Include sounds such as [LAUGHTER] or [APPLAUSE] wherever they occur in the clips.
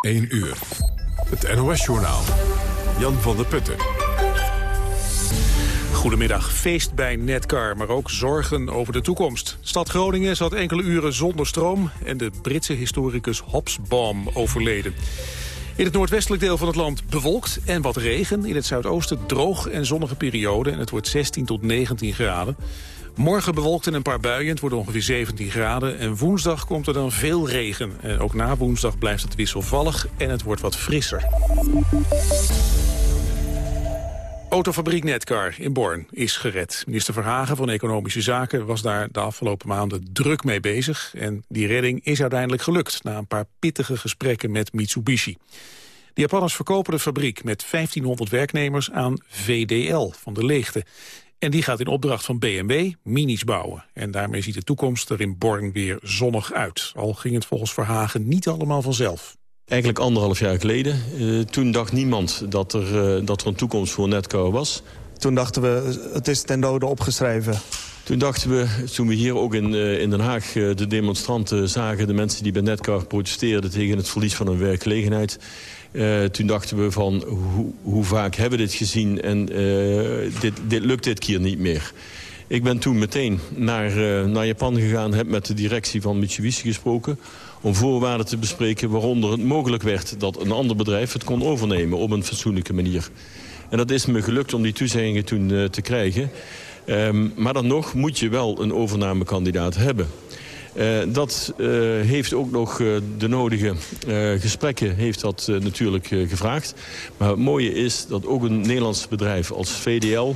1 uur. Het NOS-journaal. Jan van der Putten. Goedemiddag. Feest bij Netcar, maar ook zorgen over de toekomst. Stad Groningen zat enkele uren zonder stroom... en de Britse historicus Hobsbawm overleden. In het noordwestelijk deel van het land bewolkt en wat regen. In het zuidoosten droog en zonnige periode. En het wordt 16 tot 19 graden. Morgen bewolkt en een paar buien. Het wordt ongeveer 17 graden. En woensdag komt er dan veel regen. En ook na woensdag blijft het wisselvallig en het wordt wat frisser. Autofabriek Netcar in Born is gered. Minister Verhagen van Economische Zaken was daar de afgelopen maanden druk mee bezig. En die redding is uiteindelijk gelukt na een paar pittige gesprekken met Mitsubishi. De Japanners verkopen de fabriek met 1500 werknemers aan VDL van de Leegte. En die gaat in opdracht van BMW minis bouwen. En daarmee ziet de toekomst er in Born weer zonnig uit. Al ging het volgens Verhagen niet allemaal vanzelf. Eigenlijk anderhalf jaar geleden. Uh, toen dacht niemand dat er, uh, dat er een toekomst voor Netcar was. Toen dachten we, het is ten dode opgeschreven. Toen dachten we, toen we hier ook in, uh, in Den Haag de demonstranten zagen... de mensen die bij Netcar protesteerden tegen het verlies van hun werkgelegenheid... Uh, toen dachten we van, hoe, hoe vaak hebben we dit gezien en uh, dit, dit lukt dit keer niet meer. Ik ben toen meteen naar, uh, naar Japan gegaan, heb met de directie van Mitsubishi gesproken... om voorwaarden te bespreken waaronder het mogelijk werd dat een ander bedrijf het kon overnemen op een fatsoenlijke manier. En dat is me gelukt om die toezeggingen toen te krijgen. Um, maar dan nog moet je wel een overnamekandidaat hebben. Uh, dat uh, heeft ook nog uh, de nodige gesprekken heeft dat, natuurlijk gevraagd. Maar het mooie is dat ook een Nederlands bedrijf als VDL...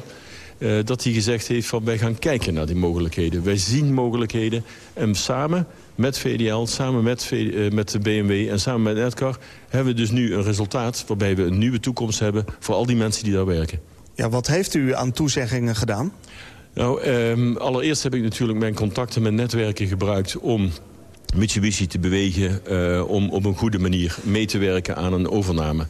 dat hij gezegd heeft van wij gaan kijken naar die mogelijkheden. Wij zien mogelijkheden en samen met VDL, samen met, met de BMW en samen met Netcar... hebben we dus nu een resultaat waarbij we een nieuwe toekomst hebben... voor al die mensen die daar werken. Ja, wat heeft u aan toezeggingen gedaan? Nou, um, allereerst heb ik natuurlijk mijn contacten met netwerken gebruikt om Mitsubishi te bewegen uh, om op een goede manier mee te werken aan een overname.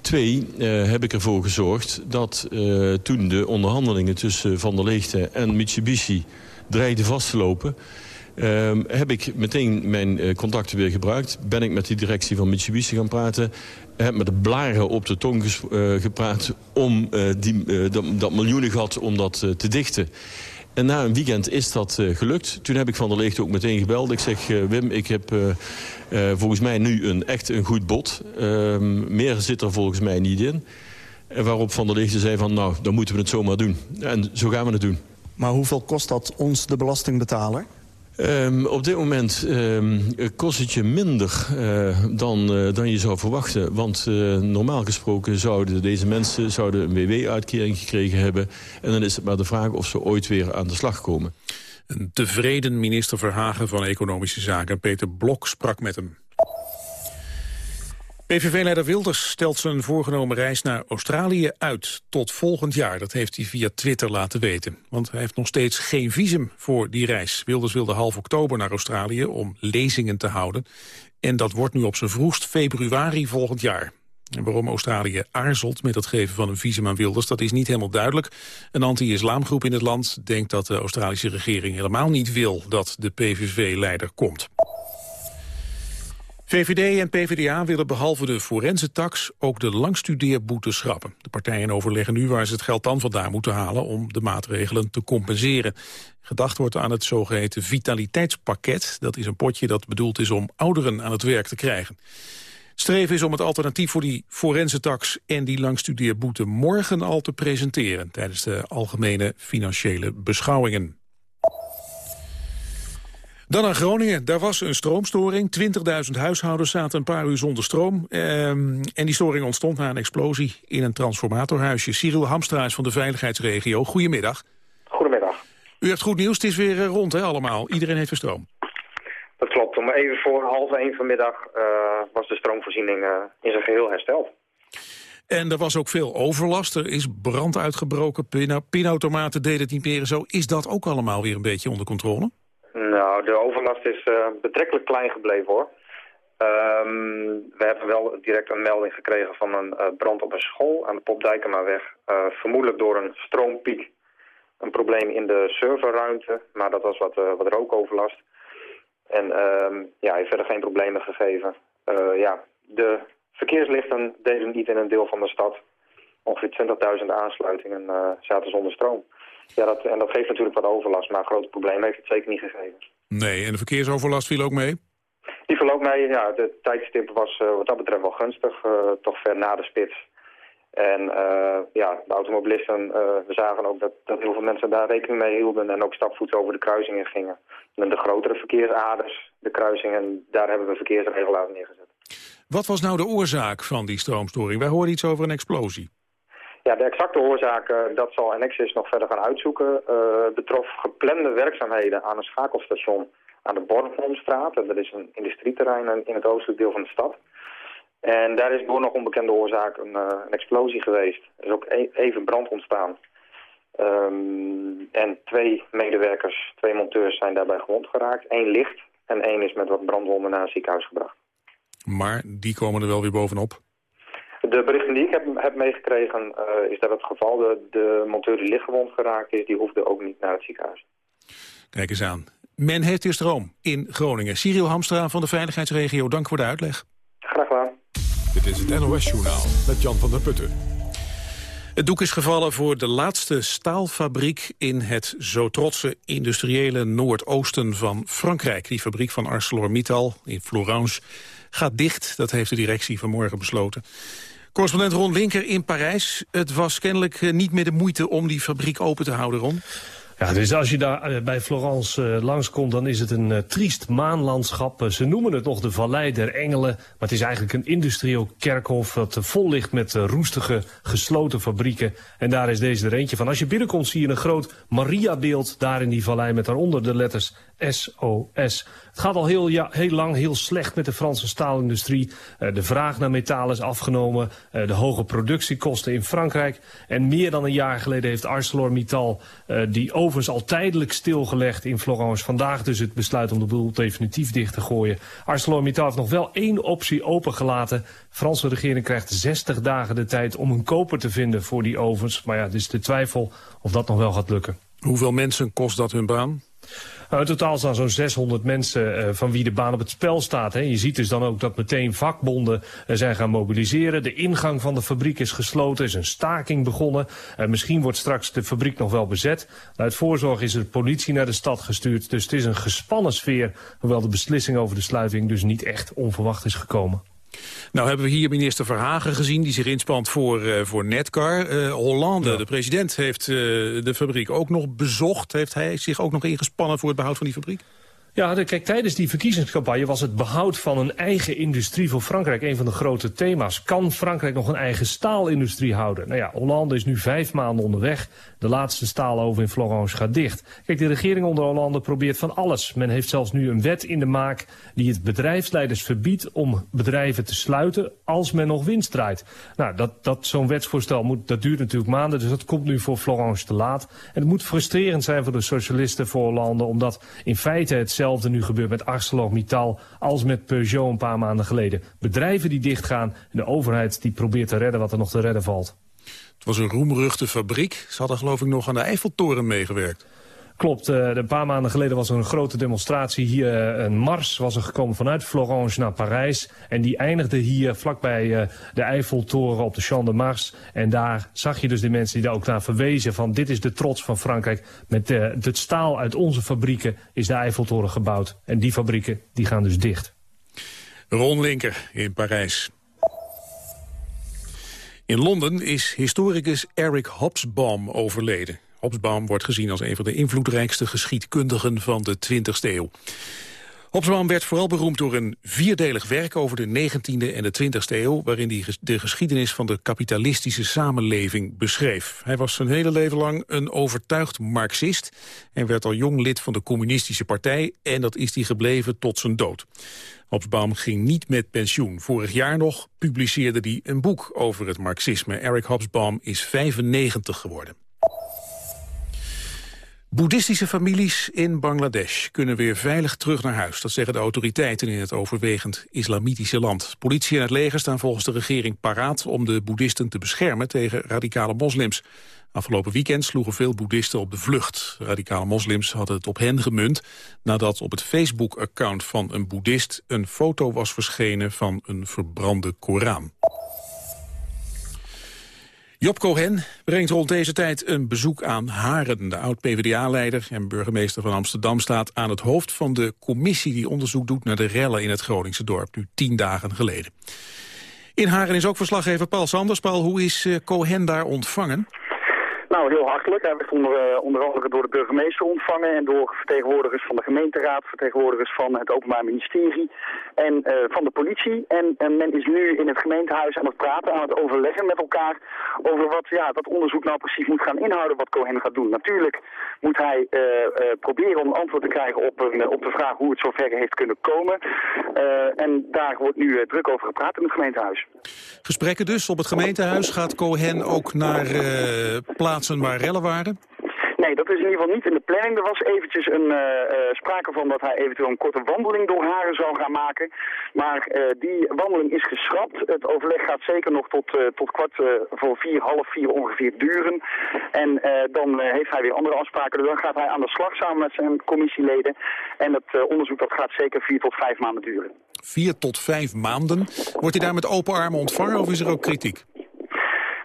Twee, uh, heb ik ervoor gezorgd dat uh, toen de onderhandelingen tussen Van der Leegte en Mitsubishi dreigden vast te lopen... Uh, heb ik meteen mijn uh, contacten weer gebruikt. Ben ik met de directie van Mitsubishi gaan praten. Heb met de blaren op de tong uh, gepraat om die, dat, dat miljoenengat om dat te dichten. En na een weekend is dat gelukt. Toen heb ik Van der Leegte ook meteen gebeld. Ik zeg, Wim, ik heb volgens mij nu een, echt een goed bod. Ehm, meer zit er volgens mij niet in. En waarop Van der Leegte zei van, nou, dan moeten we het zomaar doen. En zo gaan we het doen. Maar hoeveel kost dat ons, de belastingbetaler? Um, op dit moment um, kost het je minder uh, dan, uh, dan je zou verwachten. Want uh, normaal gesproken zouden deze mensen zouden een WW-uitkering gekregen hebben. En dan is het maar de vraag of ze ooit weer aan de slag komen. Een tevreden minister Verhagen van Economische Zaken, Peter Blok, sprak met hem. PVV-leider Wilders stelt zijn voorgenomen reis naar Australië uit tot volgend jaar. Dat heeft hij via Twitter laten weten. Want hij heeft nog steeds geen visum voor die reis. Wilders wilde half oktober naar Australië om lezingen te houden. En dat wordt nu op zijn vroegst februari volgend jaar. En waarom Australië aarzelt met het geven van een visum aan Wilders... dat is niet helemaal duidelijk. Een anti-islamgroep in het land denkt dat de Australische regering helemaal niet wil... dat de PVV-leider komt. VVD en PvdA willen behalve de forensentax ook de langstudeerboete schrappen. De partijen overleggen nu waar ze het geld dan vandaan moeten halen om de maatregelen te compenseren. Gedacht wordt aan het zogeheten vitaliteitspakket. Dat is een potje dat bedoeld is om ouderen aan het werk te krijgen. Streven is om het alternatief voor die forensentax en die langstudeerboete morgen al te presenteren tijdens de algemene financiële beschouwingen. Dan naar Groningen. Daar was een stroomstoring. 20.000 huishoudens zaten een paar uur zonder stroom. Ehm, en die storing ontstond na een explosie in een transformatorhuisje. Cyril Hamstra is van de veiligheidsregio. Goedemiddag. Goedemiddag. U hebt goed nieuws. Het is weer eh, rond, hè, allemaal. Iedereen heeft weer stroom. Dat klopt. Om even voor half één vanmiddag uh, was de stroomvoorziening uh, in zijn geheel hersteld. En er was ook veel overlast. Er is brand uitgebroken. Pinautomaten deden het niet meer. Zo is dat ook allemaal weer een beetje onder controle? Nou, de overlast is uh, betrekkelijk klein gebleven hoor. Um, we hebben wel direct een melding gekregen van een uh, brand op een school aan de Popdijkemaweg. Uh, vermoedelijk door een stroompiek. Een probleem in de serverruimte, maar dat was wat, wat rookoverlast. En um, ja, heeft verder geen problemen gegeven. ja, de stoplichten deden niet in een deel van de stad. Ongeveer 20.000 aansluitingen zaten zonder stroom. Ja, dat, en dat geeft natuurlijk wat overlast, maar een groot probleem heeft het zeker niet gegeven. Nee, en de verkeersoverlast viel ook mee? Die viel ook mee, ja. De tijdstip was uh, wat dat betreft wel gunstig, uh, toch ver na de spits. En uh, ja, de automobilisten, we zagen ook dat, dat heel veel mensen daar rekening mee hielden en ook stapvoets over de kruisingen gingen. De grotere verkeersaders, de kruisingen, daar hebben we verkeersregelaars neergezet. Wat was nou de oorzaak van die stroomstoring? Wij hoorden iets over een explosie. Ja, de exacte oorzaak, uh, dat zal Enexis nog verder gaan uitzoeken, uh, betrof geplande werkzaamheden aan een schakelstation aan de Bornholmstraat. Dat is een industrieterrein in het oostelijk deel van de stad. En daar is door nog onbekende oorzaak een, een explosie geweest. Er is ook e even brand ontstaan. Um, en twee medewerkers, twee monteurs zijn daarbij gewond geraakt. Eén licht en één is met wat brandwonden naar het ziekenhuis gebracht. Maar die komen er wel weer bovenop? De berichten die ik heb, heb meegekregen uh, is dat het geval de, de monteur die lichtgewond geraakt is, die hoefde ook niet naar het ziekenhuis. Kijk eens aan. Men heeft weer stroom in Groningen. Cyril Hamstra van de Veiligheidsregio, dank voor de uitleg. Graag gedaan. Dit is het NOS-journaal met Jan van der Putten. Het doek is gevallen voor de laatste staalfabriek in het zo trotse industriële noordoosten van Frankrijk. Die fabriek van ArcelorMittal in Florence gaat dicht. Dat heeft de directie vanmorgen besloten. Correspondent Ron Linker in Parijs. Het was kennelijk eh, niet meer de moeite om die fabriek open te houden, Ron. Ja, dus als je daar eh, bij Florence uh, langskomt, dan is het een triest maanlandschap. ze noemen het nog de Vallei der Engelen, maar het is eigenlijk een industrieel kerkhof dat vol ligt met roestige, gesloten fabrieken. En daar is deze er eentje van. Als je binnenkomt zie je een groot Maria-beeld daar in die vallei met daaronder de letters SOS. Het gaat al heel, heel lang heel slecht met de Franse staalindustrie. Uh, de vraag naar metaal is afgenomen. Uh, de hoge productiekosten in Frankrijk. En meer dan een jaar geleden heeft ArcelorMittal uh, die ovens al tijdelijk stilgelegd in Florence. Vandaag dus het besluit om de boel definitief dicht te gooien. ArcelorMittal heeft nog wel één optie opengelaten. De Franse regering krijgt 60 dagen de tijd om een koper te vinden voor die ovens. Maar ja, het is de twijfel of dat nog wel gaat lukken. Hoeveel mensen kost dat hun baan? Nou, in totaal staan zo'n 600 mensen uh, van wie de baan op het spel staat. Hè. Je ziet dus dan ook dat meteen vakbonden uh, zijn gaan mobiliseren. De ingang van de fabriek is gesloten, is een staking begonnen. Uh, misschien wordt straks de fabriek nog wel bezet. Uit voorzorg is er politie naar de stad gestuurd. Dus het is een gespannen sfeer, hoewel de beslissing over de sluiting dus niet echt onverwacht is gekomen. Nou hebben we hier minister Verhagen gezien die zich inspant voor, uh, voor Netcar. Uh, Hollande, ja. de president, heeft uh, de fabriek ook nog bezocht. Heeft hij zich ook nog ingespannen voor het behoud van die fabriek? Ja, kijk, tijdens die verkiezingscampagne was het behoud van een eigen industrie voor Frankrijk een van de grote thema's. Kan Frankrijk nog een eigen staalindustrie houden? Nou ja, Hollande is nu vijf maanden onderweg. De laatste staaloven in Florence gaat dicht. Kijk, de regering onder Hollande probeert van alles. Men heeft zelfs nu een wet in de maak die het bedrijfsleiders verbiedt om bedrijven te sluiten als men nog winst draait. Nou, dat, dat zo'n wetsvoorstel moet, dat duurt natuurlijk maanden, dus dat komt nu voor Florence te laat. En het moet frustrerend zijn voor de socialisten voor Hollande, omdat in feite het hetzelfde nu gebeurt met ArcelorMittal als met Peugeot een paar maanden geleden. Bedrijven die dichtgaan en de overheid die probeert te redden wat er nog te redden valt. Het was een roemruchte fabriek. Ze hadden geloof ik nog aan de Eiffeltoren meegewerkt. Klopt, een paar maanden geleden was er een grote demonstratie hier. Uh, een mars was er gekomen vanuit Florence naar Parijs. En die eindigde hier vlakbij uh, de Eiffeltoren op de Champ de Mars. En daar zag je dus de mensen die daar ook naar verwezen van... dit is de trots van Frankrijk. Met het staal uit onze fabrieken is de Eiffeltoren gebouwd. En die fabrieken die gaan dus dicht. Ron Linker in Parijs. In Londen is historicus Eric Hobsbawm overleden. Hobsbawm wordt gezien als een van de invloedrijkste geschiedkundigen van de 20e eeuw. Hobsbawm werd vooral beroemd door een vierdelig werk over de 19e en de 20e eeuw... waarin hij de geschiedenis van de kapitalistische samenleving beschreef. Hij was zijn hele leven lang een overtuigd marxist... en werd al jong lid van de communistische partij... en dat is hij gebleven tot zijn dood. Hobsbawm ging niet met pensioen. Vorig jaar nog publiceerde hij een boek over het marxisme. Eric Hobsbawm is 95 geworden. Boeddhistische families in Bangladesh kunnen weer veilig terug naar huis. Dat zeggen de autoriteiten in het overwegend islamitische land. Politie en het leger staan volgens de regering paraat om de boeddhisten te beschermen tegen radicale moslims. Afgelopen weekend sloegen veel boeddhisten op de vlucht. Radicale moslims hadden het op hen gemunt nadat op het Facebook-account van een boeddhist een foto was verschenen van een verbrande Koran. Job Cohen brengt rond deze tijd een bezoek aan Haren. De oud-PVDA-leider en burgemeester van Amsterdam staat aan het hoofd van de commissie die onderzoek doet naar de rellen in het Groningse dorp, nu tien dagen geleden. In Haren is ook verslaggever Paul Sanders. Paul, hoe is eh, Cohen daar ontvangen? Nou, heel hartelijk. Hij werd onder, uh, onder andere door de burgemeester ontvangen en door vertegenwoordigers van de gemeenteraad, vertegenwoordigers van het Openbaar Ministerie en uh, van de politie. En, en, men is nu in het gemeentehuis aan het praten, aan het overleggen met elkaar over wat ja, dat onderzoek nou precies moet gaan inhouden wat Cohen gaat doen. Natuurlijk moet hij uh, proberen om antwoord te krijgen op, een, op de vraag hoe het zover heeft kunnen komen. en daar wordt nu druk over gepraat in het gemeentehuis. Gesprekken dus op het gemeentehuis. Gaat Cohen ook naar plaatsen plaatsen waar rellen waren? Nee, dat is in ieder geval niet in de planning. Er was eventjes een uh, uh, sprake van dat hij eventueel een korte wandeling door Haren zou gaan maken. Maar uh, die wandeling is geschrapt. Het overleg gaat zeker nog tot, tot kwart voor vier, half vier ongeveer duren. En dan heeft hij weer andere afspraken. Dus dan gaat hij aan de slag samen met zijn commissieleden. En het onderzoek dat gaat zeker vier tot vijf maanden duren. Vier tot vijf maanden. Wordt hij daar met open armen ontvangen of is er ook kritiek?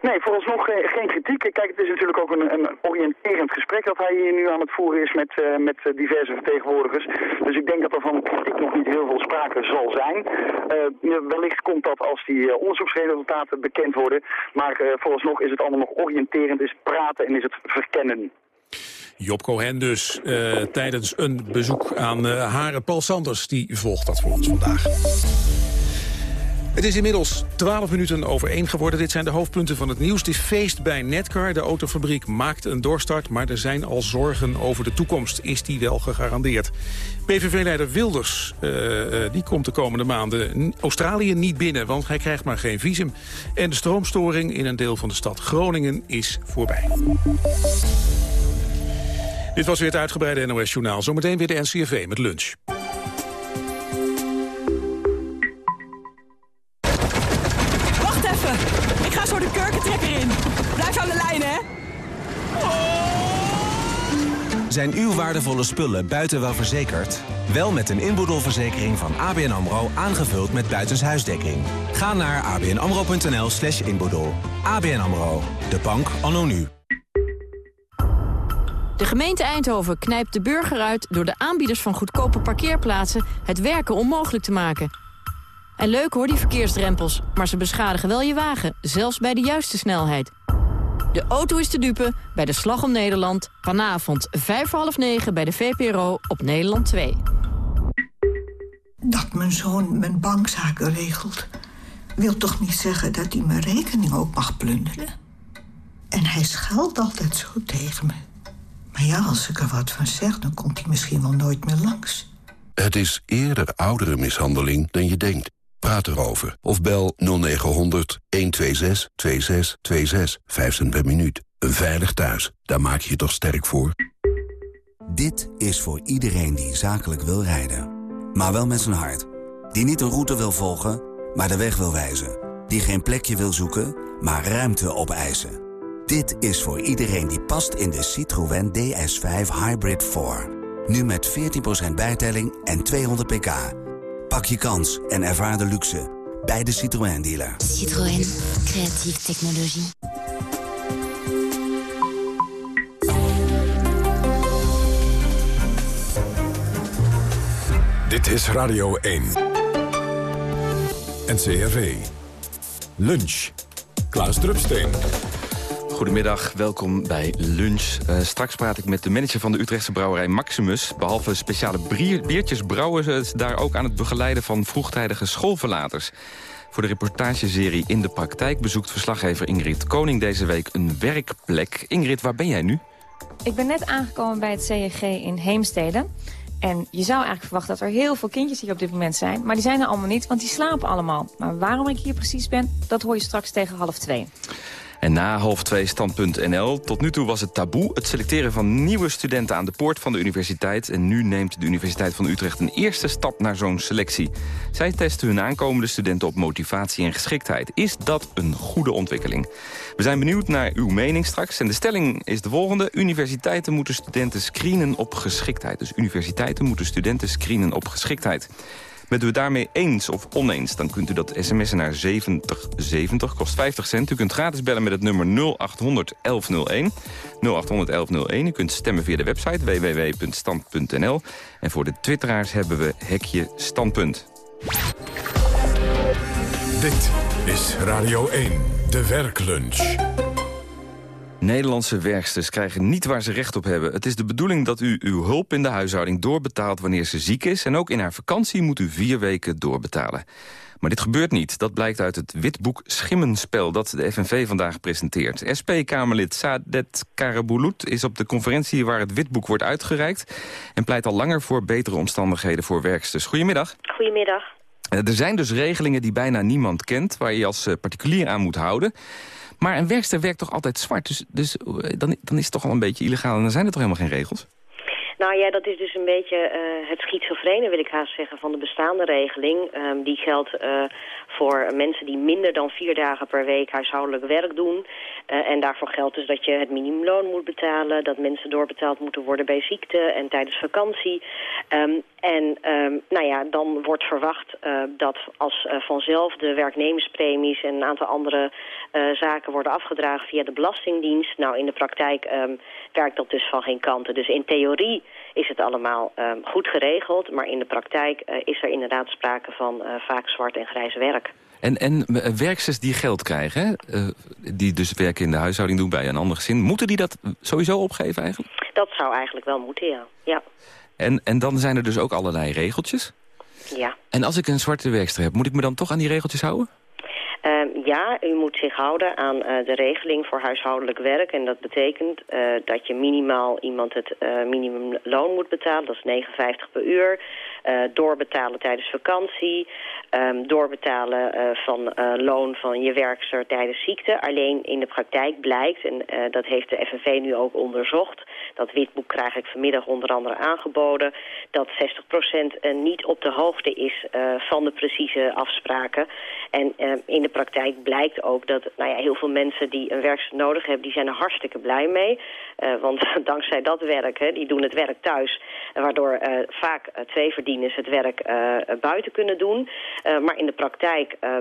Nee, vooralsnog geen, kritiek. Kijk, het is natuurlijk ook een, een, oriënterend gesprek dat hij hier nu aan het voeren is met, uh, met diverse vertegenwoordigers. Dus ik denk dat er van kritiek nog niet heel veel sprake zal zijn. Uh, wellicht komt dat als die onderzoeksresultaten bekend worden. Maar vooralsnog is het allemaal nog oriënterend, is het praten en is het verkennen. Job Cohen dus tijdens een bezoek aan Haren. Paul Sanders die volgt dat voor ons vandaag. Het is inmiddels 12 minuten over 1 geworden. Dit zijn de hoofdpunten van het nieuws. Het is feest bij Netcar. De autofabriek maakt een doorstart, maar er zijn al zorgen over de toekomst. Is die wel gegarandeerd? PVV-leider Wilders uh, uh, die komt de komende maanden Australië niet binnen... want hij krijgt maar geen visum. En de stroomstoring in een deel van de stad Groningen is voorbij. Dit was weer het uitgebreide NOS-journaal. Zometeen weer de NCRV met lunch. Zijn uw waardevolle spullen buiten wel verzekerd? Wel met een inboedelverzekering van ABN AMRO aangevuld met buitenshuisdekking. Ga naar abnamro.nl slash inboedel. ABN AMRO, de bank anno nu. De gemeente Eindhoven knijpt de burger uit door de aanbieders van goedkope parkeerplaatsen het werken onmogelijk te maken. En leuk hoor, die verkeersdrempels, maar ze beschadigen wel je wagen, zelfs bij de juiste snelheid. De auto is te dupe bij de Slag om Nederland. Vanavond vijf voor half negen bij de VPRO op Nederland 2. Dat mijn zoon mijn bankzaken regelt... wil toch niet zeggen dat hij mijn rekening ook mag plunderen? En hij scheldt altijd zo tegen me. Maar ja, als ik er wat van zeg, dan komt hij misschien wel nooit meer langs. Het is eerder oudere mishandeling dan je denkt. Praat erover of bel 0900 126 2626 5 cent per minuut. Een veilig thuis, daar maak je je toch sterk voor? Dit is voor iedereen die zakelijk wil rijden. Maar wel met zijn hart. Die niet een route wil volgen, maar de weg wil wijzen. Die geen plekje wil zoeken, maar ruimte opeisen. Dit is voor iedereen die past in de Citroën DS5 Hybrid 4. Nu met 14% bijtelling en 200 pk. Pak je kans en ervaar de luxe bij de Citroën dealer. Citroën, creatieve technologie. Dit is Radio 1. NCRV. Lunch. Klaas Drupsteen. Goedemiddag, welkom bij Lunch. Uh, straks praat ik met de manager van de Utrechtse brouwerij Maximus. Behalve speciale biertjes brouwen ze daar ook aan het begeleiden van vroegtijdige schoolverlaters. Voor de reportageserie In de Praktijk bezoekt verslaggever Ingrid Koning deze week een werkplek. Ingrid, waar ben jij nu? Ik ben net aangekomen bij het CNG in Heemstede. En je zou eigenlijk verwachten dat er heel veel kindjes hier op dit moment zijn. Maar die zijn er allemaal niet, want die slapen allemaal. Maar waarom ik hier precies ben, dat hoor je straks tegen half twee. En na half twee stand.nl. Tot nu toe was het taboe het selecteren van nieuwe studenten aan de poort van de universiteit. En nu neemt de Universiteit van Utrecht een eerste stap naar zo'n selectie. Zij testen hun aankomende studenten op motivatie en geschiktheid. Is dat een goede ontwikkeling? We zijn benieuwd naar uw mening straks. En de stelling is de volgende. Universiteiten moeten studenten screenen op geschiktheid. Dus universiteiten moeten studenten screenen op geschiktheid. Bent u het daarmee eens of oneens, dan kunt u dat sms'en naar 7070, kost 50 cent. U kunt gratis bellen met het nummer 0800 1101. 0800 1101. U kunt stemmen via de website www.stand.nl. En voor de twitteraars hebben we hekje standpunt. Dit is Radio 1, de werklunch. Nederlandse werksters krijgen niet waar ze recht op hebben. Het is de bedoeling dat u uw hulp in de huishouding doorbetaalt wanneer ze ziek is... en ook in haar vakantie moet u vier weken doorbetalen. Maar dit gebeurt niet. Dat blijkt uit het witboek Schimmenspel dat de FNV vandaag presenteert. SP-Kamerlid Sadet Karabulut is op de conferentie waar het witboek wordt uitgereikt... en pleit al langer voor betere omstandigheden voor werksters. Goedemiddag. Goedemiddag. Eh, Er zijn dus regelingen die bijna niemand kent... waar je als eh, particulier aan moet houden. Maar een werkster werkt toch altijd zwart? Dus, dus eh, dan, dan is het toch al een beetje illegaal... en dan zijn er toch helemaal geen regels? Nou ja, dat is dus een beetje eh, het schizofrene, wil ik haast zeggen, van de bestaande regeling. Ehm, die geldt eh, voor mensen die minder dan vier dagen per week huishoudelijk werk doen. Eh, en daarvoor geldt dus dat je het minimumloon moet betalen, dat mensen doorbetaald moeten worden bij ziekte en tijdens vakantie. Ehm, en ehm, nou ja, dan wordt verwacht eh, dat als eh, vanzelf de werknemerspremies en een aantal andere zaken worden afgedragen via de Belastingdienst. Nou, in de praktijk ehm, werkt dat dus van geen kanten. Dus in theorie is het allemaal ehm, goed geregeld, maar in de praktijk eh, is er inderdaad sprake van eh, vaak zwart en grijs werk. En, en eh, werksters die geld krijgen, hè, die dus werken in de huishouding doen bij een ander gezin... moeten die dat sowieso opgeven eigenlijk? Dat zou eigenlijk wel moeten, ja. Ja. En, en dan zijn er dus ook allerlei regeltjes. ja. En als ik een zwarte werkster heb, moet ik me dan toch aan die regeltjes houden? Ehm, ja, u moet zich houden aan eh, de regeling voor huishoudelijk werk. En dat betekent eh, dat je minimaal iemand het eh, minimumloon moet betalen. Dat is 59 per uur. Eh, doorbetalen tijdens vakantie. ehm, doorbetalen eh, van eh, loon van je werkster tijdens ziekte. Alleen in de praktijk blijkt, en dat heeft de FNV nu ook onderzocht... dat witboek krijg ik vanmiddag onder andere aangeboden... dat 60% eh, niet op de hoogte is van de precieze afspraken. En eh, in de praktijk blijkt ook dat nou ja, heel veel mensen die een werkster nodig hebben... die zijn er hartstikke blij mee. Want [LAUGHS] dankzij dat werk, hè, die doen het werk thuis... waardoor vaak twee verdieners het werk eh, buiten kunnen doen. Eh, maar in de praktijk eh,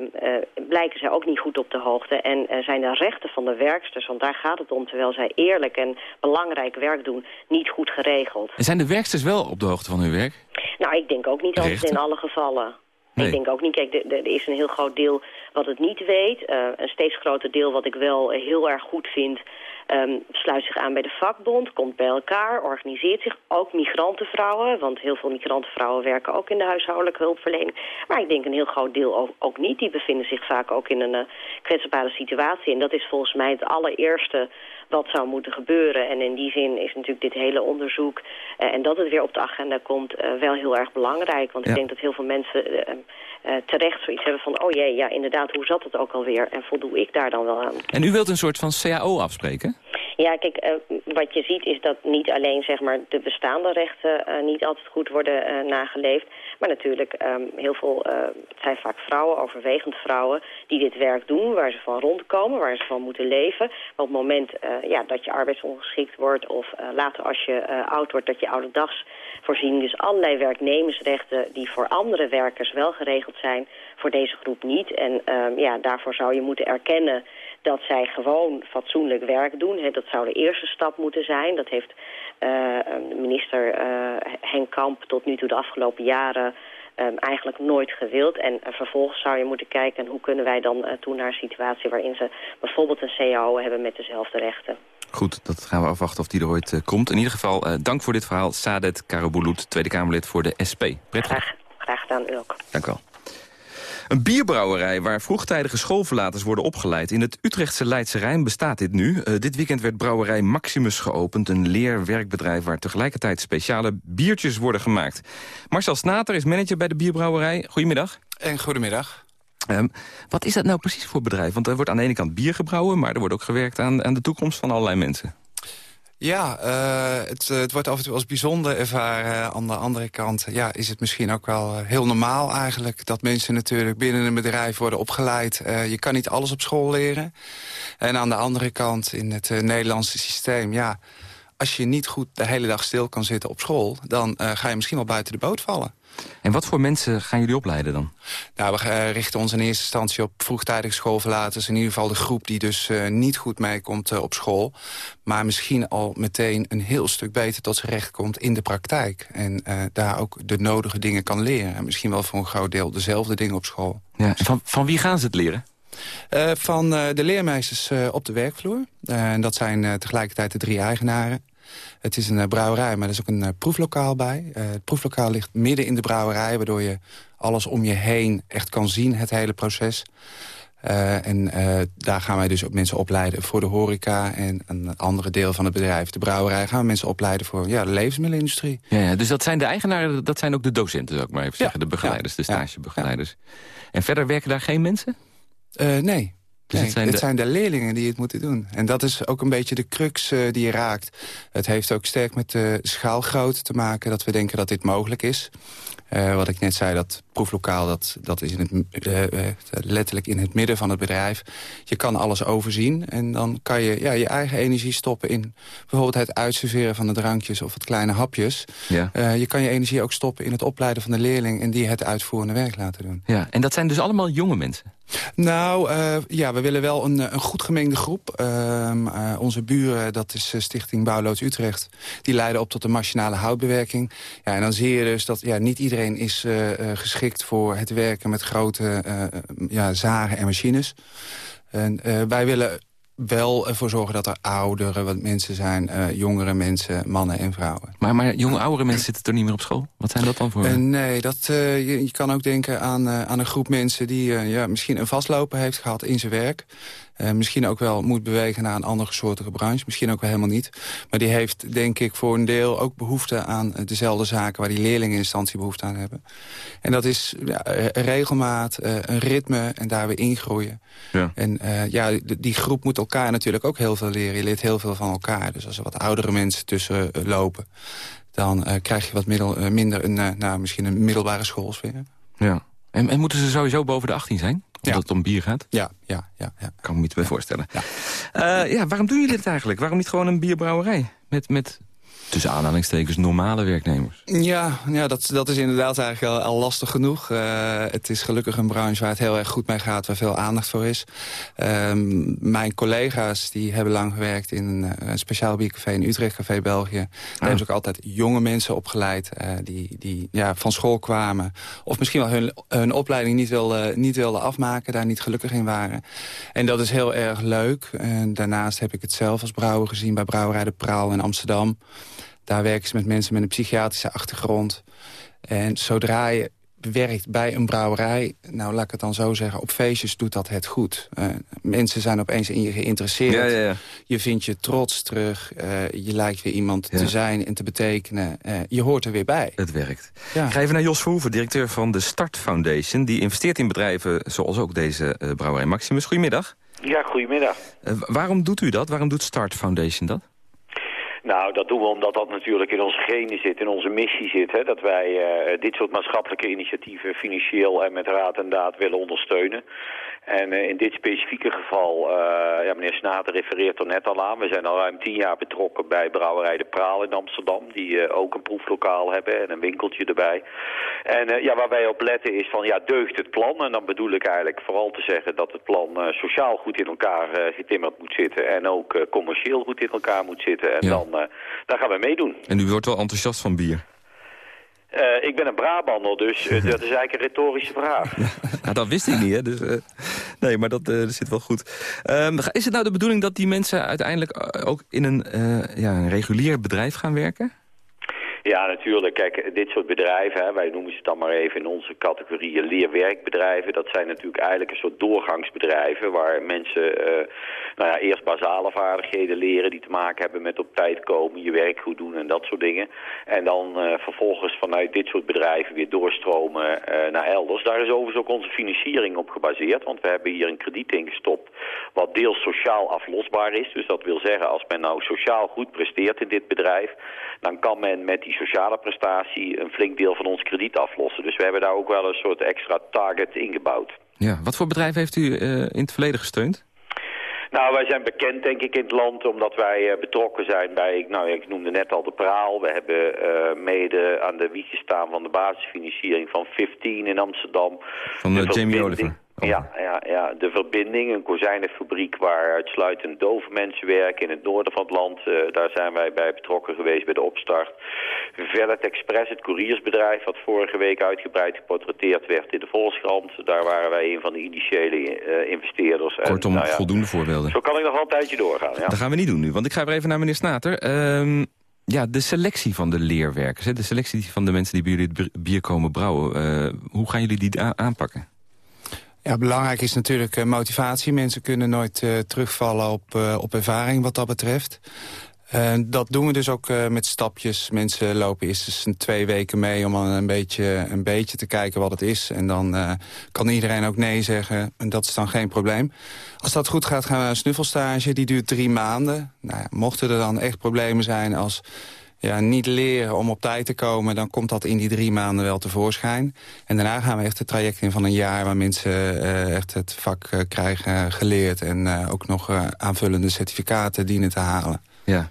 blijken zij ook niet goed op de hoogte... en zijn de rechten van de werksters, want daar gaat het om... terwijl zij eerlijk en belangrijk werk doen, niet goed geregeld. En zijn de werksters wel op de hoogte van hun werk? Nou, ik denk ook niet altijd in alle gevallen. Nee. Ik denk ook niet, kijk, er- is een heel groot deel wat het niet weet. Een steeds groter deel wat ik wel heel erg goed vind... ehm, sluit zich aan bij de vakbond, komt bij elkaar, organiseert zich. Ook migrantenvrouwen, want heel veel migrantenvrouwen werken ook in de huishoudelijke hulpverlening. Maar ik denk een heel groot deel ook, ook niet. Die bevinden zich vaak ook in een eh, kwetsbare situatie. En dat is volgens mij het allereerste wat zou moeten gebeuren. En in die zin is natuurlijk dit hele onderzoek... eh, en dat het weer op de agenda komt, eh, wel heel erg belangrijk. Want Ja. ik denk dat heel veel mensen eh, terecht zoiets hebben van... oh jee, ja, inderdaad, hoe zat het ook alweer? En voldoe ik daar dan wel aan? En u wilt een soort van CAO afspreken? Ja, kijk, wat je ziet is dat niet alleen zeg maar, de bestaande rechten niet altijd goed worden nageleefd. Maar natuurlijk ehm, heel veel, het zijn vaak vrouwen, overwegend vrouwen, die dit werk doen, waar ze van rondkomen, waar ze van moeten leven. Maar op het moment ja, dat je arbeidsongeschikt wordt of eh, later als je eh, oud wordt, dat je ouderdagsvoorziening, dus allerlei werknemersrechten die voor andere werkers wel geregeld zijn, voor deze groep niet. En ehm, ja, daarvoor zou je moeten erkennen dat zij gewoon fatsoenlijk werk doen. Dat zou de eerste stap moeten zijn. Dat heeft eh, eh, minister eh, Henk Kamp tot nu toe de afgelopen jaren eh, eigenlijk nooit gewild. En eh, vervolgens zou je moeten kijken hoe kunnen wij dan eh, toe naar een situatie waarin ze bijvoorbeeld een CAO hebben met dezelfde rechten. Goed, dat gaan we afwachten of die er ooit eh, komt. In ieder geval, dank voor dit verhaal. Sadet Karabulut, Tweede Kamerlid voor de SP. Prettig. Graag gedaan, ook. Dank u wel. Een bierbrouwerij waar vroegtijdige schoolverlaters worden opgeleid. In het Utrechtse Leidse Rijn bestaat dit nu. Eh, dit weekend werd brouwerij Maximus geopend. Een leerwerkbedrijf waar tegelijkertijd speciale biertjes worden gemaakt. Marcel Snater is manager bij de bierbrouwerij. Goedemiddag. En goedemiddag. Ehm, wat is dat nou precies voor bedrijf? Want er wordt aan de ene kant bier gebrouwen... maar er wordt ook gewerkt aan, aan de toekomst van allerlei mensen. Ja, eh, het, eh, het wordt af en toe als bijzonder ervaren. Aan de andere kant ja, is het misschien ook wel eh, heel normaal eigenlijk... dat mensen natuurlijk binnen een bedrijf worden opgeleid. Je kan niet alles op school leren. En aan de andere kant in het Nederlandse systeem... ja, als je niet goed de hele dag stil kan zitten op school... dan ga je misschien wel buiten de boot vallen. En wat voor mensen gaan jullie opleiden dan? Nou, we eh, richten ons in eerste instantie op vroegtijdig schoolverlaters. In ieder geval de groep die dus uh, niet goed meekomt uh, op school. Maar misschien al meteen een heel stuk beter tot zijn recht komt in de praktijk. En daar ook de nodige dingen kan leren. En misschien wel voor een groot deel dezelfde dingen op school. Ja, van, van wie gaan ze het leren? Uh, van uh, de leermeesters uh, op de werkvloer. en dat zijn tegelijkertijd de drie eigenaren. Het is een brouwerij, maar er is ook een proeflokaal bij. het proeflokaal ligt midden in de brouwerij... waardoor je alles om je heen echt kan zien, het hele proces. en daar gaan wij dus ook mensen opleiden voor de horeca... en een andere deel van het bedrijf, de brouwerij... gaan we mensen opleiden voor ja, de levensmiddelenindustrie. Ja, ja, dus dat zijn de eigenaren, dat zijn ook de docenten, zou ik maar even zeggen. De begeleiders, de stagebegeleiders. En verder werken daar geen mensen? Uh, nee. Dus het, zijn, de... zijn de leerlingen die het moeten doen. En dat is ook een beetje de crux uh, die je raakt. Het heeft ook sterk met de schaalgrootte te maken... dat we denken dat dit mogelijk is. Uh, wat ik net zei, dat proeflokaal, dat, dat is in het, uh, letterlijk in het midden van het bedrijf. Je kan alles overzien en dan kan je ja, je eigen energie stoppen in... bijvoorbeeld het uitserveren van de drankjes of het kleine hapjes. Ja. Uh, je kan je energie ook stoppen in het opleiden van de leerling... en die het uitvoerende werk laten doen. Ja, en dat zijn dus allemaal jonge mensen? Nou, uh, ja, we willen wel een, een goed gemengde groep. Uh, onze buren, dat is Stichting Bouwloods Utrecht... die leiden op tot de machinale houtbewerking. Ja, en dan zie je dus dat ja, niet iedereen is geschikt voor het werken... met grote ja, zagen en machines. En wij willen wel ervoor zorgen dat er oudere wat mensen zijn, uh, jongere mensen, mannen en vrouwen. Maar, maar jonge, oudere mensen zitten toch niet meer op school? Wat zijn dat dan voor? Uh, nee, dat, uh, je, je, kan ook denken aan, aan een groep mensen die ja, misschien een vastlopen heeft gehad in zijn werk. Uh, misschien ook wel moet bewegen naar een andere soortige branche. Misschien ook wel helemaal niet. Maar die heeft, denk ik, voor een deel ook behoefte aan dezelfde zaken... waar die leerlingen in instantie behoefte aan hebben. En dat is ja, regelmaat, uh, een ritme en daar weer ingroeien. Ja. En uh, ja, die groep moet elkaar natuurlijk ook heel veel leren. Je leert heel veel van elkaar. Dus als er wat oudere mensen tussen lopen... dan krijg je wat middel, minder een, nou, misschien een middelbare schoolsfeer. Ja. En, en moeten ze sowieso boven de 18 zijn? Omdat het om bier gaat? Ja, ja, ja. ja. Kan me niet bij voorstellen. Ja. Uh, ja, waarom doen jullie dit eigenlijk? Waarom niet gewoon een bierbrouwerij? Met, met tussen aanhalingstekens normale werknemers. Ja, ja dat, dat is inderdaad eigenlijk al, al lastig genoeg. Uh, het is gelukkig een branche waar het heel erg goed mee gaat, waar veel aandacht voor is. Um, mijn collega's die hebben lang gewerkt in een, eh, een speciaal biercafé in Utrecht, Café België. Daar ah. hebben ze ook altijd jonge mensen opgeleid uh, die, die ja, van school kwamen. Of misschien wel hun, hun opleiding niet wilden, niet wilden afmaken, daar niet gelukkig in waren. En dat is heel erg leuk. En daarnaast heb ik het zelf als brouwer gezien bij Brouwerij de Praal in Amsterdam. Daar werken ze met mensen met een psychiatrische achtergrond. En zodra je werkt bij een brouwerij, nou laat ik het dan zo zeggen... op feestjes doet dat het goed. Uh, mensen zijn opeens in je geïnteresseerd. Ja, ja, ja. Je vindt je trots terug. Uh, je lijkt weer iemand te zijn en te betekenen. Uh, je hoort er weer bij. Het werkt. Ik ga even naar Jos Verhoeven, directeur van de Start Foundation. Die investeert in bedrijven zoals ook deze brouwerij Maximus. Goedemiddag. Ja, goedemiddag. waarom doet u dat? Waarom doet Start Foundation dat? Nou, dat doen we omdat dat natuurlijk in onze genen zit, in onze missie zit. Hè, dat wij uh, dit soort maatschappelijke initiatieven financieel en met raad en daad willen ondersteunen. En uh, in dit specifieke geval, uh, ja, meneer Snater refereert er net al aan. We zijn al ruim tien jaar betrokken bij Brouwerij de Praal in Amsterdam. Die ook een proeflokaal hebben en een winkeltje erbij. En ja, waar wij op letten is van, ja, deugt het plan? En dan bedoel ik eigenlijk vooral te zeggen dat het plan sociaal goed in elkaar getimmerd moet zitten. En ook commercieel goed in elkaar moet zitten. En dan uh, daar gaan we meedoen. En u wordt wel enthousiast van bier? Uh, ik ben een Brabander, dus uh, [LAUGHS] dat is eigenlijk een retorische vraag. Ja, dat wist ik niet, hè. Dus, uh, nee, maar dat zit wel goed. Um, is het nou de bedoeling dat die mensen uiteindelijk ook in een, ja, een regulier bedrijf gaan werken? Ja, natuurlijk. Kijk, dit soort bedrijven, hè, wij noemen ze dan maar even in onze categorieën leerwerkbedrijven. Dat zijn natuurlijk eigenlijk een soort doorgangsbedrijven waar mensen uh, nou ja, eerst basale vaardigheden leren die te maken hebben met op tijd komen, je werk goed doen en dat soort dingen. En dan uh, vervolgens vanuit dit soort bedrijven weer doorstromen uh, naar elders. Daar is overigens ook onze financiering op gebaseerd, want we hebben hier een krediet ingestopt wat deels sociaal aflosbaar is. Dus dat wil zeggen, als men nou sociaal goed presteert in dit bedrijf, dan kan men met die sociale prestatie een flink deel van ons krediet aflossen. Dus we hebben daar ook wel een soort extra target ingebouwd. Ja, wat voor bedrijf heeft u uh, in het verleden gesteund? Nou, wij zijn bekend denk ik in het land omdat wij uh, betrokken zijn bij, nou ik noemde net al de Praal. We hebben uh, mede aan de wieg gestaan van de basisfinanciering van 15 in Amsterdam. Van Jamie Oliver. Ja, ja, ja, de verbinding, een kozijnenfabriek waar uitsluitend dove mensen werken in het noorden van het land. Uh, daar zijn wij bij betrokken geweest bij de opstart. Vellet Express, het couriersbedrijf wat vorige week uitgebreid geportretteerd werd in de Volkskrant. Daar waren wij een van de initiële uh, investeerders. Kortom, en, nou ja, voldoende voorbeelden. Zo kan ik nog wel een tijdje doorgaan. Ja. Dat gaan we niet doen nu, want ik ga weer even naar meneer Snater. Uh, ja, de selectie van de leerwerkers, hè? de selectie van de mensen die bij jullie het bier komen brouwen. Uh, hoe gaan jullie die aanpakken? Ja, belangrijk is natuurlijk uh, motivatie. Mensen kunnen nooit uh, terugvallen op, uh, op ervaring wat dat betreft. dat doen we dus ook met stapjes. Mensen lopen eerst eens een twee weken mee om een beetje, een beetje te kijken wat het is. En dan kan iedereen ook nee zeggen. En dat is dan geen probleem. Als dat goed gaat, gaan we naar een snuffelstage. Die duurt drie maanden. Nou ja, mochten er dan echt problemen zijn als ja, niet leren om op tijd te komen... dan komt dat in die drie maanden wel tevoorschijn. En daarna gaan we echt het traject in van een jaar... waar mensen uh, echt het vak uh, krijgen geleerd... en uh, ook nog aanvullende certificaten dienen te halen. Ja.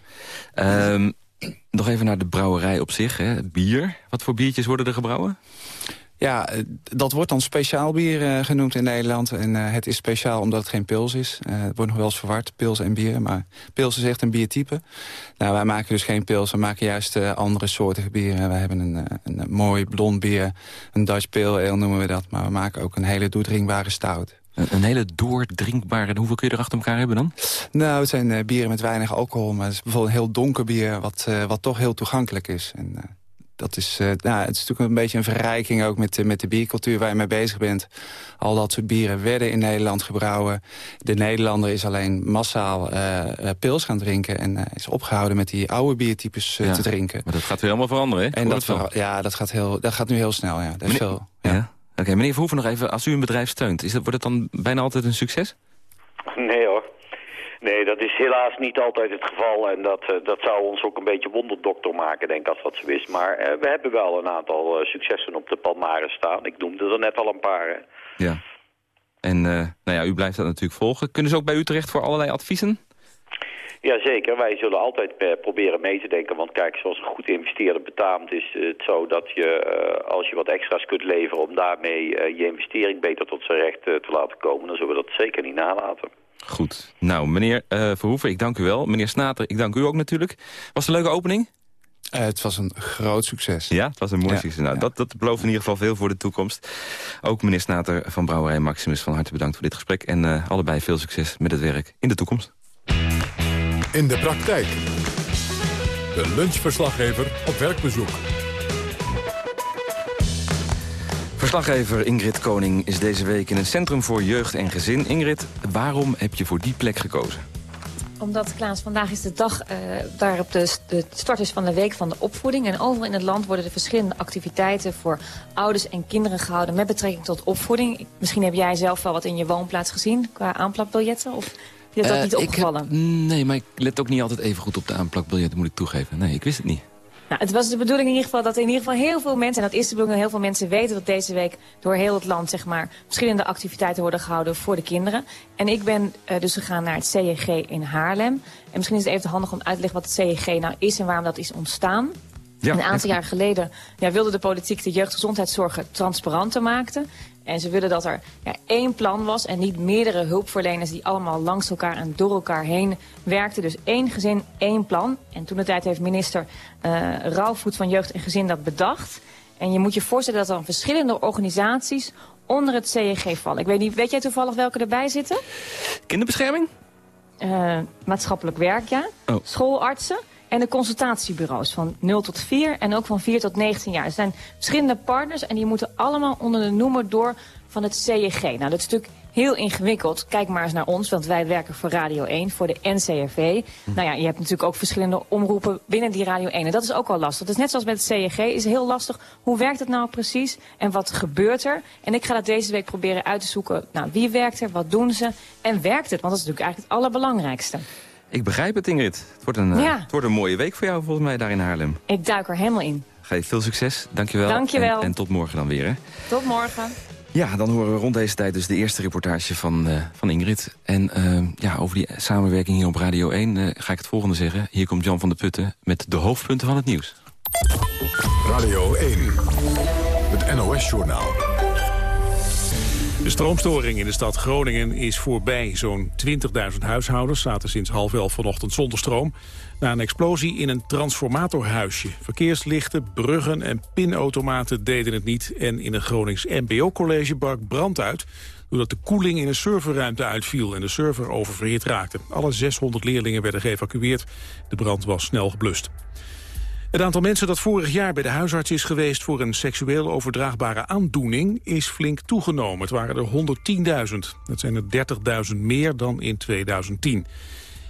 Um, nog even naar de brouwerij op zich, hè? bier. Wat voor biertjes worden er gebrouwen? Ja, dat wordt dan speciaal bier uh, genoemd in Nederland. En uh, het is speciaal omdat het geen pils is. Uh, het wordt nog wel eens verward, pils en bier. Maar pils is echt een biertype. Nou, wij maken dus geen pils, we maken juist andere soorten bieren. Wij hebben een, een, een mooi blond bier, een Dutch Pale Ale noemen we dat. Maar we maken ook een hele doordrinkbare stout. Een, hele doordrinkbare, hoeveel kun je er achter elkaar hebben dan? Nou, het zijn bieren met weinig alcohol. Maar het is bijvoorbeeld een heel donker bier, wat, wat toch heel toegankelijk is. En, dat is, uh, nou, het is natuurlijk een beetje een verrijking ook met, uh, met de biercultuur waar je mee bezig bent. Al dat soort bieren werden in Nederland gebrouwen. De Nederlander is alleen massaal uh, pils gaan drinken... en is opgehouden met die oude biertypes ja, te drinken. Maar dat gaat weer helemaal veranderen, hè? En dat, ver ja, dat, gaat heel, dat gaat nu heel snel, ja. Dat meneer, veel, ja. ja. Oké, okay, meneer Verhoeven nog even. Als u een bedrijf steunt, is dat, wordt het dan bijna altijd een succes? Nee hoor. Nee, dat is helaas niet altijd het geval. En dat, uh, dat zou ons ook een beetje wonderdokter maken, denk ik, als dat zo is. Maar uh, we hebben wel een aantal uh, successen op de Palmares staan. Ik noemde er net al een paar. Hè. Ja. En nou ja, u blijft dat natuurlijk volgen. Kunnen ze ook bij u terecht voor allerlei adviezen? Jazeker, wij zullen altijd proberen mee te denken. Want kijk, zoals een goed investeerder betaamt is het zo dat je, als je wat extra's kunt leveren... om daarmee je investering beter tot zijn recht te laten komen... dan zullen we dat zeker niet nalaten. Goed. Nou, meneer uh, Verhoeven, ik dank u wel. Meneer Snater, ik dank u ook natuurlijk. Was het een leuke opening? Uh, het was een groot succes. Ja, het was een mooi ja, succes. Nou, ja. dat, dat belooft in ieder geval veel voor de toekomst. Ook meneer Snater van Brouwerij Maximus, van harte bedankt voor dit gesprek. En uh, allebei veel succes met het werk in de toekomst. In de praktijk. De lunchverslaggever op werkbezoek. Verslaggever Ingrid Koning is deze week in het Centrum voor Jeugd en Gezin. Ingrid, waarom heb je voor die plek gekozen? Omdat, Klaas, vandaag is de dag uh, waarop de, de start is van de Week van de Opvoeding. En overal in het land worden er verschillende activiteiten voor ouders en kinderen gehouden met betrekking tot opvoeding. Misschien heb jij zelf wel wat in je woonplaats gezien qua aanplakbiljetten? Of je dat uh, niet opgevallen? Heb, nee, maar ik let ook niet altijd even goed op de aanplakbiljetten, moet ik toegeven. Nee, ik wist het niet. Nou, het was de bedoeling in ieder geval dat in ieder geval heel veel mensen... en dat is de bedoeling heel veel mensen weten dat deze week door heel het land... zeg maar, verschillende activiteiten worden gehouden voor de kinderen. En ik ben uh, dus gegaan naar het CEG in Haarlem. En misschien is het even handig om uit te leggen wat het CEG nou is... en waarom dat is ontstaan. Ja, een aantal jaar geleden ja, wilde de politiek de jeugdgezondheidszorg transparanter maken. En ze willen dat er ja, één plan was en niet meerdere hulpverleners die allemaal langs elkaar en door elkaar heen werkten. Dus één gezin, één plan. En toen de tijd heeft minister uh, Rauwvoet van Jeugd en Gezin dat bedacht. En je moet je voorstellen dat dan verschillende organisaties onder het CEG vallen. Ik weet niet, weet jij toevallig welke erbij zitten? Kinderbescherming? Uh, maatschappelijk werk, ja. Oh. Schoolartsen. En de consultatiebureaus van 0 tot 4 en ook van 4 tot 19 jaar. Er zijn verschillende partners en die moeten allemaal onder de noemer door van het CEG. Nou, dat is natuurlijk heel ingewikkeld. Kijk maar eens naar ons, want wij werken voor Radio 1, voor de NCRV. Hm. Nou ja, je hebt natuurlijk ook verschillende omroepen binnen die Radio 1. En dat is ook al lastig. Dus net zoals met het CEG is het heel lastig. Hoe werkt het nou precies en wat gebeurt er? En ik ga dat deze week proberen uit te zoeken. Nou, wie werkt er, wat doen ze en werkt het? Want dat is natuurlijk eigenlijk het allerbelangrijkste. Ik begrijp het, Ingrid. Het wordt, een, ja. uh, het wordt een mooie week voor jou, volgens mij, daar in Haarlem. Ik duik er helemaal in. Ga je veel succes. Dankjewel. Dankjewel. En, en tot morgen dan weer, hè? Tot morgen. Ja, dan horen we rond deze tijd dus de eerste reportage van, uh, van Ingrid. En uh, ja, over die samenwerking hier op Radio 1 uh, ga ik het volgende zeggen. Hier komt Jan van der Putten met de hoofdpunten van het nieuws. Radio 1, het NOS-journaal. De stroomstoring in de stad Groningen is voorbij. Zo'n 20.000 huishoudens zaten sinds half elf vanochtend zonder stroom... na een explosie in een transformatorhuisje. Verkeerslichten, bruggen en pinautomaten deden het niet... en in een Gronings mbo-college brak brand uit... doordat de koeling in een serverruimte uitviel... en de server oververhit raakte. Alle 600 leerlingen werden geëvacueerd. De brand was snel geblust. Het aantal mensen dat vorig jaar bij de huisarts is geweest... voor een seksueel overdraagbare aandoening is flink toegenomen. Het waren er 110.000. Dat zijn er 30.000 meer dan in 2010.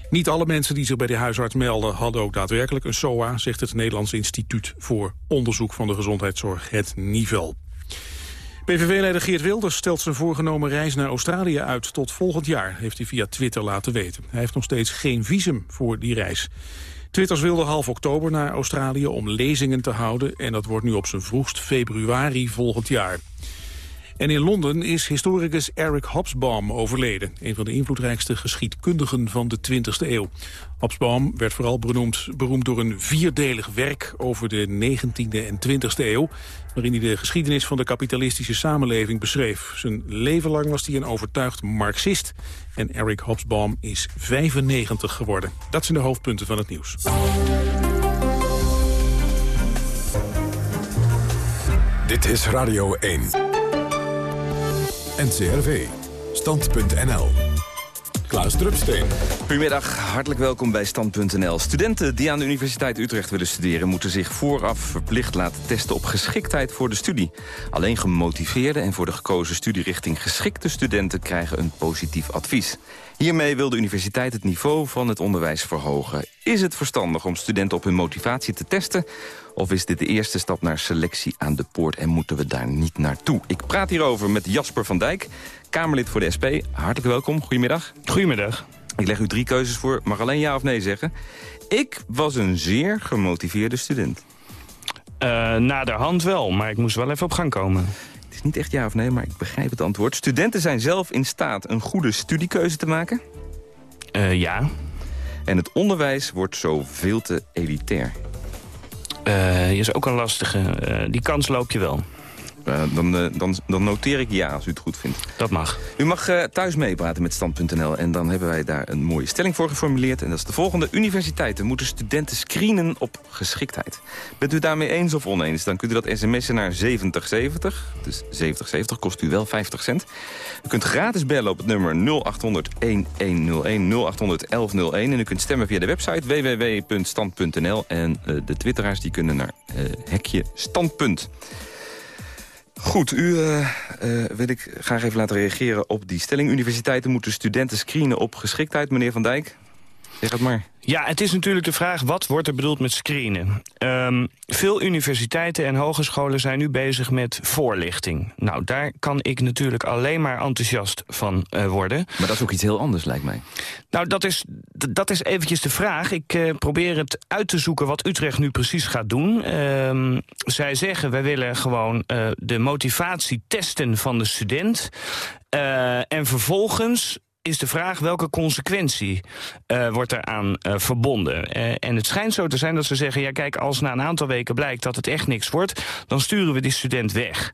Niet alle mensen die zich bij de huisarts melden... hadden ook daadwerkelijk een SOA, zegt het Nederlands Instituut... voor Onderzoek van de Gezondheidszorg, het NIVEL. PVV-leider Geert Wilders stelt zijn voorgenomen reis naar Australië uit tot volgend jaar, heeft hij via Twitter laten weten. Hij heeft nog steeds geen visum voor die reis. Twitters wilde half oktober naar Australië om lezingen te houden... en dat wordt nu op zijn vroegst februari volgend jaar. En in Londen is historicus Eric Hobsbawm overleden. Een van de invloedrijkste geschiedkundigen van de 20e eeuw. Hobsbawm werd vooral beroemd, door een vierdelig werk over de 19e en 20e eeuw... waarin hij de geschiedenis van de kapitalistische samenleving beschreef. Zijn leven lang was hij een overtuigd marxist. En Eric Hobsbawm is 95 geworden. Dat zijn de hoofdpunten van het nieuws. Dit is Radio 1. NCRV. Stand.nl. Klaas Drupsteen. Goedemiddag, hartelijk welkom bij Stand.nl. Studenten die aan de Universiteit Utrecht willen studeren... moeten zich vooraf verplicht laten testen op geschiktheid voor de studie. Alleen gemotiveerde en voor de gekozen studierichting geschikte studenten... krijgen een positief advies. Hiermee wil de universiteit het niveau van het onderwijs verhogen. Is het verstandig om studenten op hun motivatie te testen... Of is dit de eerste stap naar selectie aan de poort en moeten we daar niet naartoe? Ik praat hierover met Jasper van Dijk, Kamerlid voor de SP. Hartelijk welkom, goedemiddag. Goedemiddag. Ik leg u drie keuzes voor, mag alleen ja of nee zeggen. Ik was een zeer gemotiveerde student. Uh, naderhand wel, maar ik moest wel even op gang komen. Niet echt ja of nee, maar ik begrijp het antwoord. Studenten zijn zelf in staat een goede studiekeuze te maken? Uh, ja. En het onderwijs wordt zo veel te elitair. Uh, is ook een lastige. Uh, die kans loop je wel. Uh, dan, dan, dan, noteer ik ja, als u het goed vindt. Dat mag. U mag thuis meepraten met Stand.nl. En dan hebben wij daar een mooie stelling voor geformuleerd. En dat is de volgende. Universiteiten moeten studenten screenen op geschiktheid. Bent u daarmee eens of oneens? Dan kunt u dat sms'en naar 7070. Dus 7070 kost u wel 50 cent. U kunt gratis bellen op het nummer 0800-1101, 0800-1101. En u kunt stemmen via de website www.stand.nl. En de twitteraars die kunnen naar hekje standpunt. Goed, u uh, uh, wil ik graag even laten reageren op die stelling. Universiteiten moeten studenten screenen op geschiktheid, meneer Van Dijk. Zeg het maar. Ja, het is natuurlijk de vraag, wat wordt er bedoeld met screenen? Um, veel universiteiten en hogescholen zijn nu bezig met voorlichting. Nou, daar kan ik natuurlijk alleen maar enthousiast van uh, worden. Maar dat is ook iets heel anders, lijkt mij. Nou, dat is, dat is eventjes de vraag. Ik uh, probeer het uit te zoeken wat Utrecht nu precies gaat doen. Um, zij zeggen, wij willen gewoon uh, de motivatie testen van de student... en vervolgens is de vraag welke consequentie uh, wordt eraan uh, verbonden. Uh, en het schijnt zo te zijn dat ze zeggen... ja, kijk, als na een aantal weken blijkt dat het echt niks wordt... dan sturen we die student weg.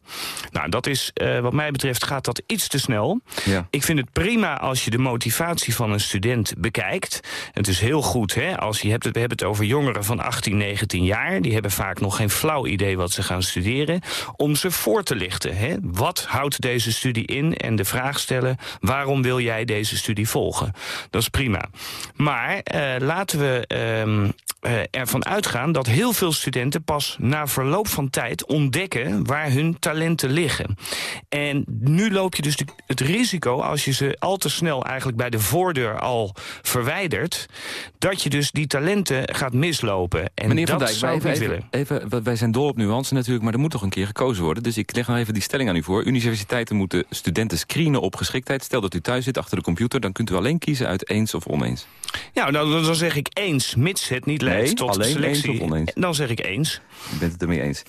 Nou, dat is, wat mij betreft, gaat dat iets te snel. Ja. Ik vind het prima als je de motivatie van een student bekijkt. Het is heel goed, hè, als je hebt het, we hebben het over jongeren van 18, 19 jaar... die hebben vaak nog geen flauw idee wat ze gaan studeren... om ze voor te lichten. Hè. Wat houdt deze studie in? En de vraag stellen, waarom wil jij deze deze studie volgen. Dat is prima. Maar uh, laten we uh, uh, ervan uitgaan dat heel veel studenten pas na verloop van tijd ontdekken waar hun talenten liggen. En nu loop je dus het risico, als je ze al te snel eigenlijk bij de voordeur al verwijdert, dat je dus die talenten gaat mislopen. En Meneer dat Van Dijk, zou wij, even, willen. even, wij zijn dol op nuance natuurlijk, maar er moet toch een keer gekozen worden. Dus ik leg nog even die stelling aan u voor. Universiteiten moeten studenten screenen op geschiktheid. Stel dat u thuis zit achter de computer... dan kunt u alleen kiezen uit eens of oneens. Ja, nou, dan, zeg ik eens, mits het niet leidt Nee, tot alleen selectie. Dan zeg ik eens. U bent het ermee eens.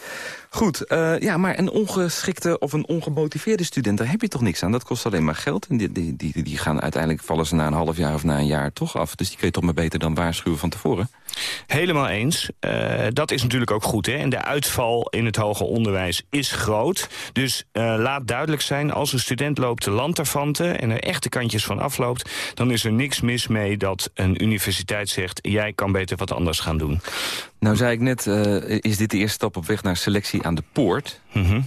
Goed, eh, ja, maar een ongeschikte of een ongemotiveerde student... daar heb je toch niks aan? Dat kost alleen maar geld. En die, die, die, die gaan uiteindelijk vallen ze na een half jaar of na een jaar toch af. Dus die kun je toch maar beter dan waarschuwen van tevoren. Helemaal eens. Eh, dat is natuurlijk ook goed. Hè? En de uitval in het hoger onderwijs is groot. Dus eh, laat duidelijk zijn, als een student loopt te lanterfanten... en er echte kantjes van afloopt... dan is er niks mis mee dat een universiteit zegt... jij kan beter wat anders gaan doen. Nou zei ik net, eh, is dit de eerste stap op weg naar selectie aan de poort?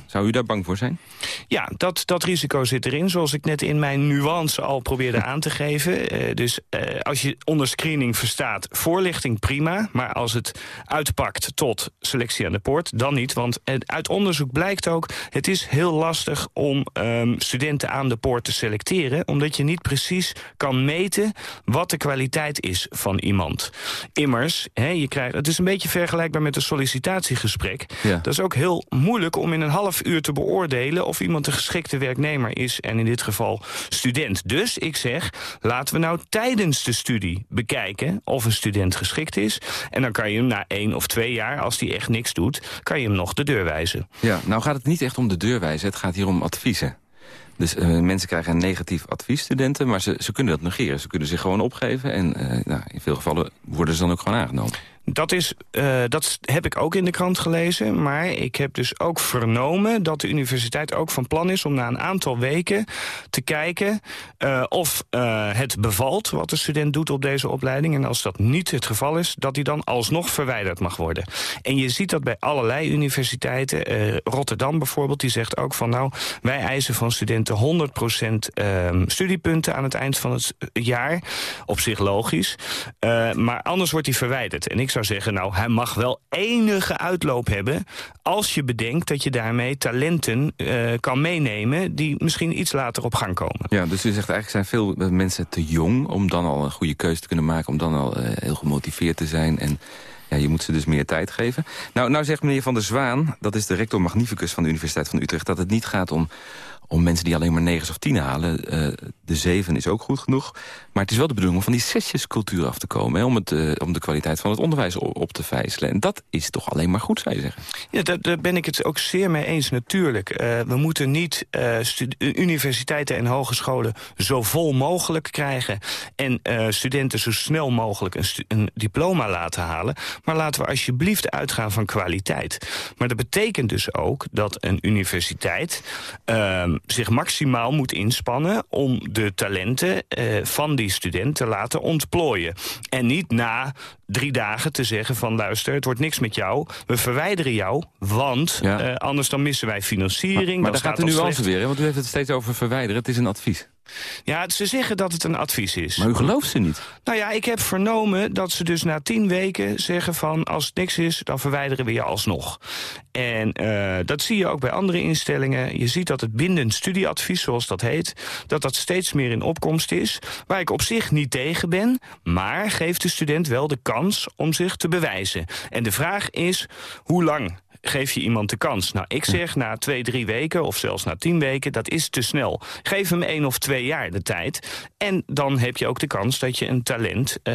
Zou u daar bang voor zijn? Ja, dat, dat risico zit erin, zoals ik net in mijn nuance al probeerde aan te geven. Eh, dus eh, als je onder screening verstaat voorlichting, prima. Maar als het uitpakt tot selectie aan de poort, dan niet. Want uit onderzoek blijkt ook, het is heel lastig om ehm, studenten aan de poort te selecteren. Omdat je niet precies kan meten wat de kwaliteit is van iemand. Immers, hè, je krijgt, het is een beetje vergelijkbaar met een sollicitatiegesprek. Ja. Dat is ook heel moeilijk om in een half uur te beoordelen... of iemand een geschikte werknemer is en in dit geval student. Dus ik zeg, laten we nou tijdens de studie bekijken... of een student geschikt is. En dan kan je hem na één of twee jaar, als die echt niks doet... kan je hem nog de deur wijzen. Ja, nou gaat het niet echt om de deurwijze, het gaat hier om adviezen. Dus eh, mensen krijgen een negatief advies, studenten, maar ze, ze kunnen dat negeren. Ze kunnen zich gewoon opgeven en eh, nou, in veel gevallen worden ze dan ook gewoon aangenomen. Dat, is, eh, dat heb ik ook in de krant gelezen. Maar ik heb dus ook vernomen dat de universiteit ook van plan is... om na een aantal weken te kijken of het bevalt... wat de student doet op deze opleiding. En als dat niet het geval is, dat hij dan alsnog verwijderd mag worden. En je ziet dat bij allerlei universiteiten. Rotterdam bijvoorbeeld, die zegt ook van... nou, wij eisen van studenten 100% ehm, studiepunten aan het eind van het jaar. Op zich logisch. Eh, maar anders wordt hij verwijderd. En ik zou zeggen, nou, hij mag wel enige uitloop hebben... als je bedenkt dat je daarmee talenten eh, kan meenemen... die misschien iets later op gang komen. Ja, dus u zegt eigenlijk zijn veel eh, mensen te jong... om dan al een goede keuze te kunnen maken, om dan al eh, heel gemotiveerd te zijn... en ja, je moet ze dus meer tijd geven. Nou, nou zegt meneer Van der Zwaan, dat is de rector magnificus van de Universiteit van Utrecht... dat het niet gaat om, om mensen die alleen maar negens of tien halen. Eh, de zeven is ook goed genoeg. Maar het is wel de bedoeling om van die zesjescultuur af te komen... Hè, om, het, eh, om de kwaliteit van het onderwijs op, te vijzelen. En dat is toch alleen maar goed, zou je zeggen? Ja, daar, ben ik het ook zeer mee eens natuurlijk. Eh, we moeten niet eh, universiteiten en hogescholen zo vol mogelijk krijgen... en studenten zo snel mogelijk een, een diploma laten halen. Maar laten we alsjeblieft uitgaan van kwaliteit. Maar dat betekent dus ook dat een universiteit zich maximaal moet inspannen... om de talenten van die student te laten ontplooien. En niet na drie dagen te zeggen van luister, het wordt niks met jou. We verwijderen jou, want eh, anders dan missen wij financiering. Maar dan daar gaat de nuance slecht- weer, hè, want u heeft het steeds over verwijderen. Het is een advies. Ja, ze zeggen dat het een advies is. Maar u gelooft ze niet? Nou ja, ik heb vernomen dat ze dus na tien weken zeggen van... als het niks is, dan verwijderen we je alsnog. En eh, dat zie je ook bij andere instellingen. Je ziet dat het bindend studieadvies, zoals dat heet... dat dat steeds meer in opkomst is. Waar ik op zich niet tegen ben. Maar geeft de student wel de kans om zich te bewijzen. En de vraag is, hoe lang geef je iemand de kans? Nou, ik zeg na twee, drie weken of zelfs na tien weken, dat is te snel. Geef hem één of twee jaar de tijd. En dan heb je ook de kans dat je een talent eh,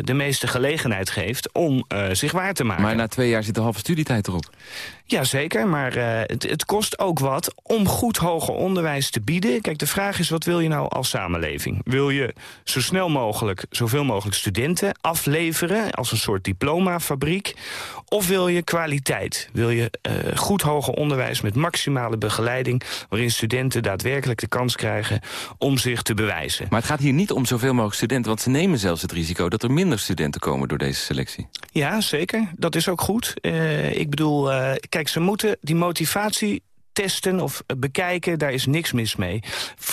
de meeste gelegenheid geeft om eh, zich waar te maken. Maar na twee jaar zit de halve studietijd erop. Jazeker, maar eh, het, het kost ook wat om goed hoger onderwijs te bieden. Kijk, de vraag is, wat wil je nou als samenleving? Wil je zo snel mogelijk, zoveel mogelijk studenten afleveren... als een soort diplomafabriek? Of wil je kwaliteit? Wil je eh, goed hoger onderwijs met maximale begeleiding... waarin studenten daadwerkelijk de kans krijgen om zich te bewijzen? Maar het gaat hier niet om zoveel mogelijk studenten... want ze nemen zelfs het risico dat er minder studenten komen door deze selectie. Ja, zeker. Dat is ook goed. Eh, ik bedoel, eh, kijk, ze moeten die motivatie testen of bekijken, daar is niks mis mee.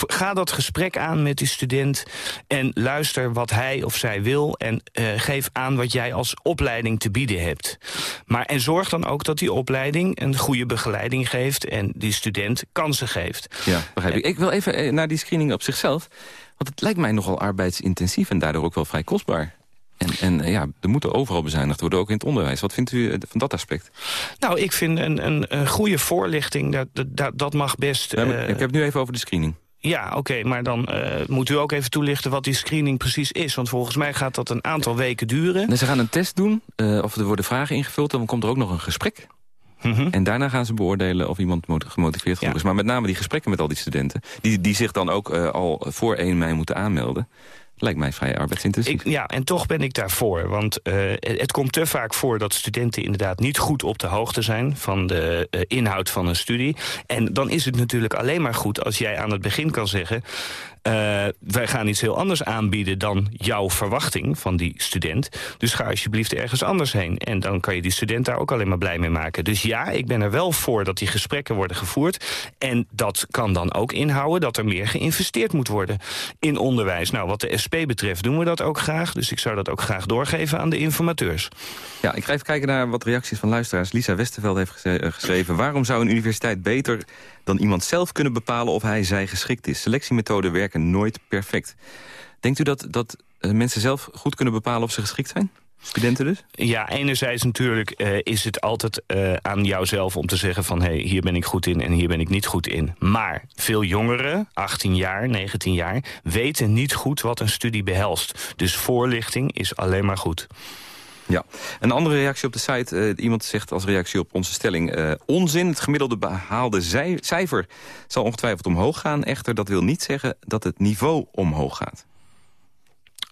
Ga dat gesprek aan met die student en luister wat hij of zij wil... en eh, geef aan wat jij als opleiding te bieden hebt. Maar en zorg dan ook dat die opleiding een goede begeleiding geeft... en die student kansen geeft. Ja, begrijp ik. Ik wil even eh, naar die screening op zichzelf. Want het lijkt mij nogal arbeidsintensief en daardoor ook wel vrij kostbaar. En, en eh, ja, er moeten overal bezuinigd worden, ook in het onderwijs. Wat vindt u eh, van dat aspect? Nou, ik vind een, een, een goede voorlichting, dat, dat, dat mag best... Ja, eh, ik heb het nu even over de screening. Ja, oké, maar dan uh, moet u ook even toelichten wat die screening precies is. Want volgens mij gaat dat een aantal weken duren. Ze gaan een test doen, uh, of er worden vragen ingevuld... en dan komt er ook nog een gesprek. Mm -hmm. En daarna gaan ze beoordelen of iemand gemotiveerd genoeg ja. is. Maar met name die gesprekken met al die studenten... die, die zich dan ook uh, al voor 1 mei moeten aanmelden... Lijkt mij vrij arbeidsintensief. Ja, en toch ben ik daarvoor. Want uh, het komt te vaak voor dat studenten inderdaad niet goed op de hoogte zijn... van de uh, inhoud van een studie. En dan is het natuurlijk alleen maar goed als jij aan het begin kan zeggen... Uh, wij gaan iets heel anders aanbieden dan jouw verwachting van die student. Dus ga alsjeblieft ergens anders heen. En dan kan je die student daar ook alleen maar blij mee maken. Dus ja, ik ben er wel voor dat die gesprekken worden gevoerd. En dat kan dan ook inhouden dat er meer geïnvesteerd moet worden in onderwijs. Nou, wat de SP betreft doen we dat ook graag. Dus ik zou dat ook graag doorgeven aan de informateurs. Ja, ik ga even kijken naar wat reacties van luisteraars. Lisa Westerveld heeft geschreven... waarom zou een universiteit beter dan iemand zelf kunnen bepalen of hij zij geschikt is. Selectiemethoden werken nooit perfect. Denkt u dat, dat mensen zelf goed kunnen bepalen of ze geschikt zijn? Studenten dus? Ja, enerzijds natuurlijk uh, is het altijd uh, aan jouzelf om te zeggen van... hé, hey, hier ben ik goed in en hier ben ik niet goed in. Maar veel jongeren, 18 jaar, 19 jaar... weten niet goed wat een studie behelst. Dus voorlichting is alleen maar goed. Ja, een andere reactie op de site. Uh, iemand zegt als reactie op onze stelling... Uh, onzin, het gemiddelde behaalde cijfer zal ongetwijfeld omhoog gaan. Echter, dat wil niet zeggen dat het niveau omhoog gaat.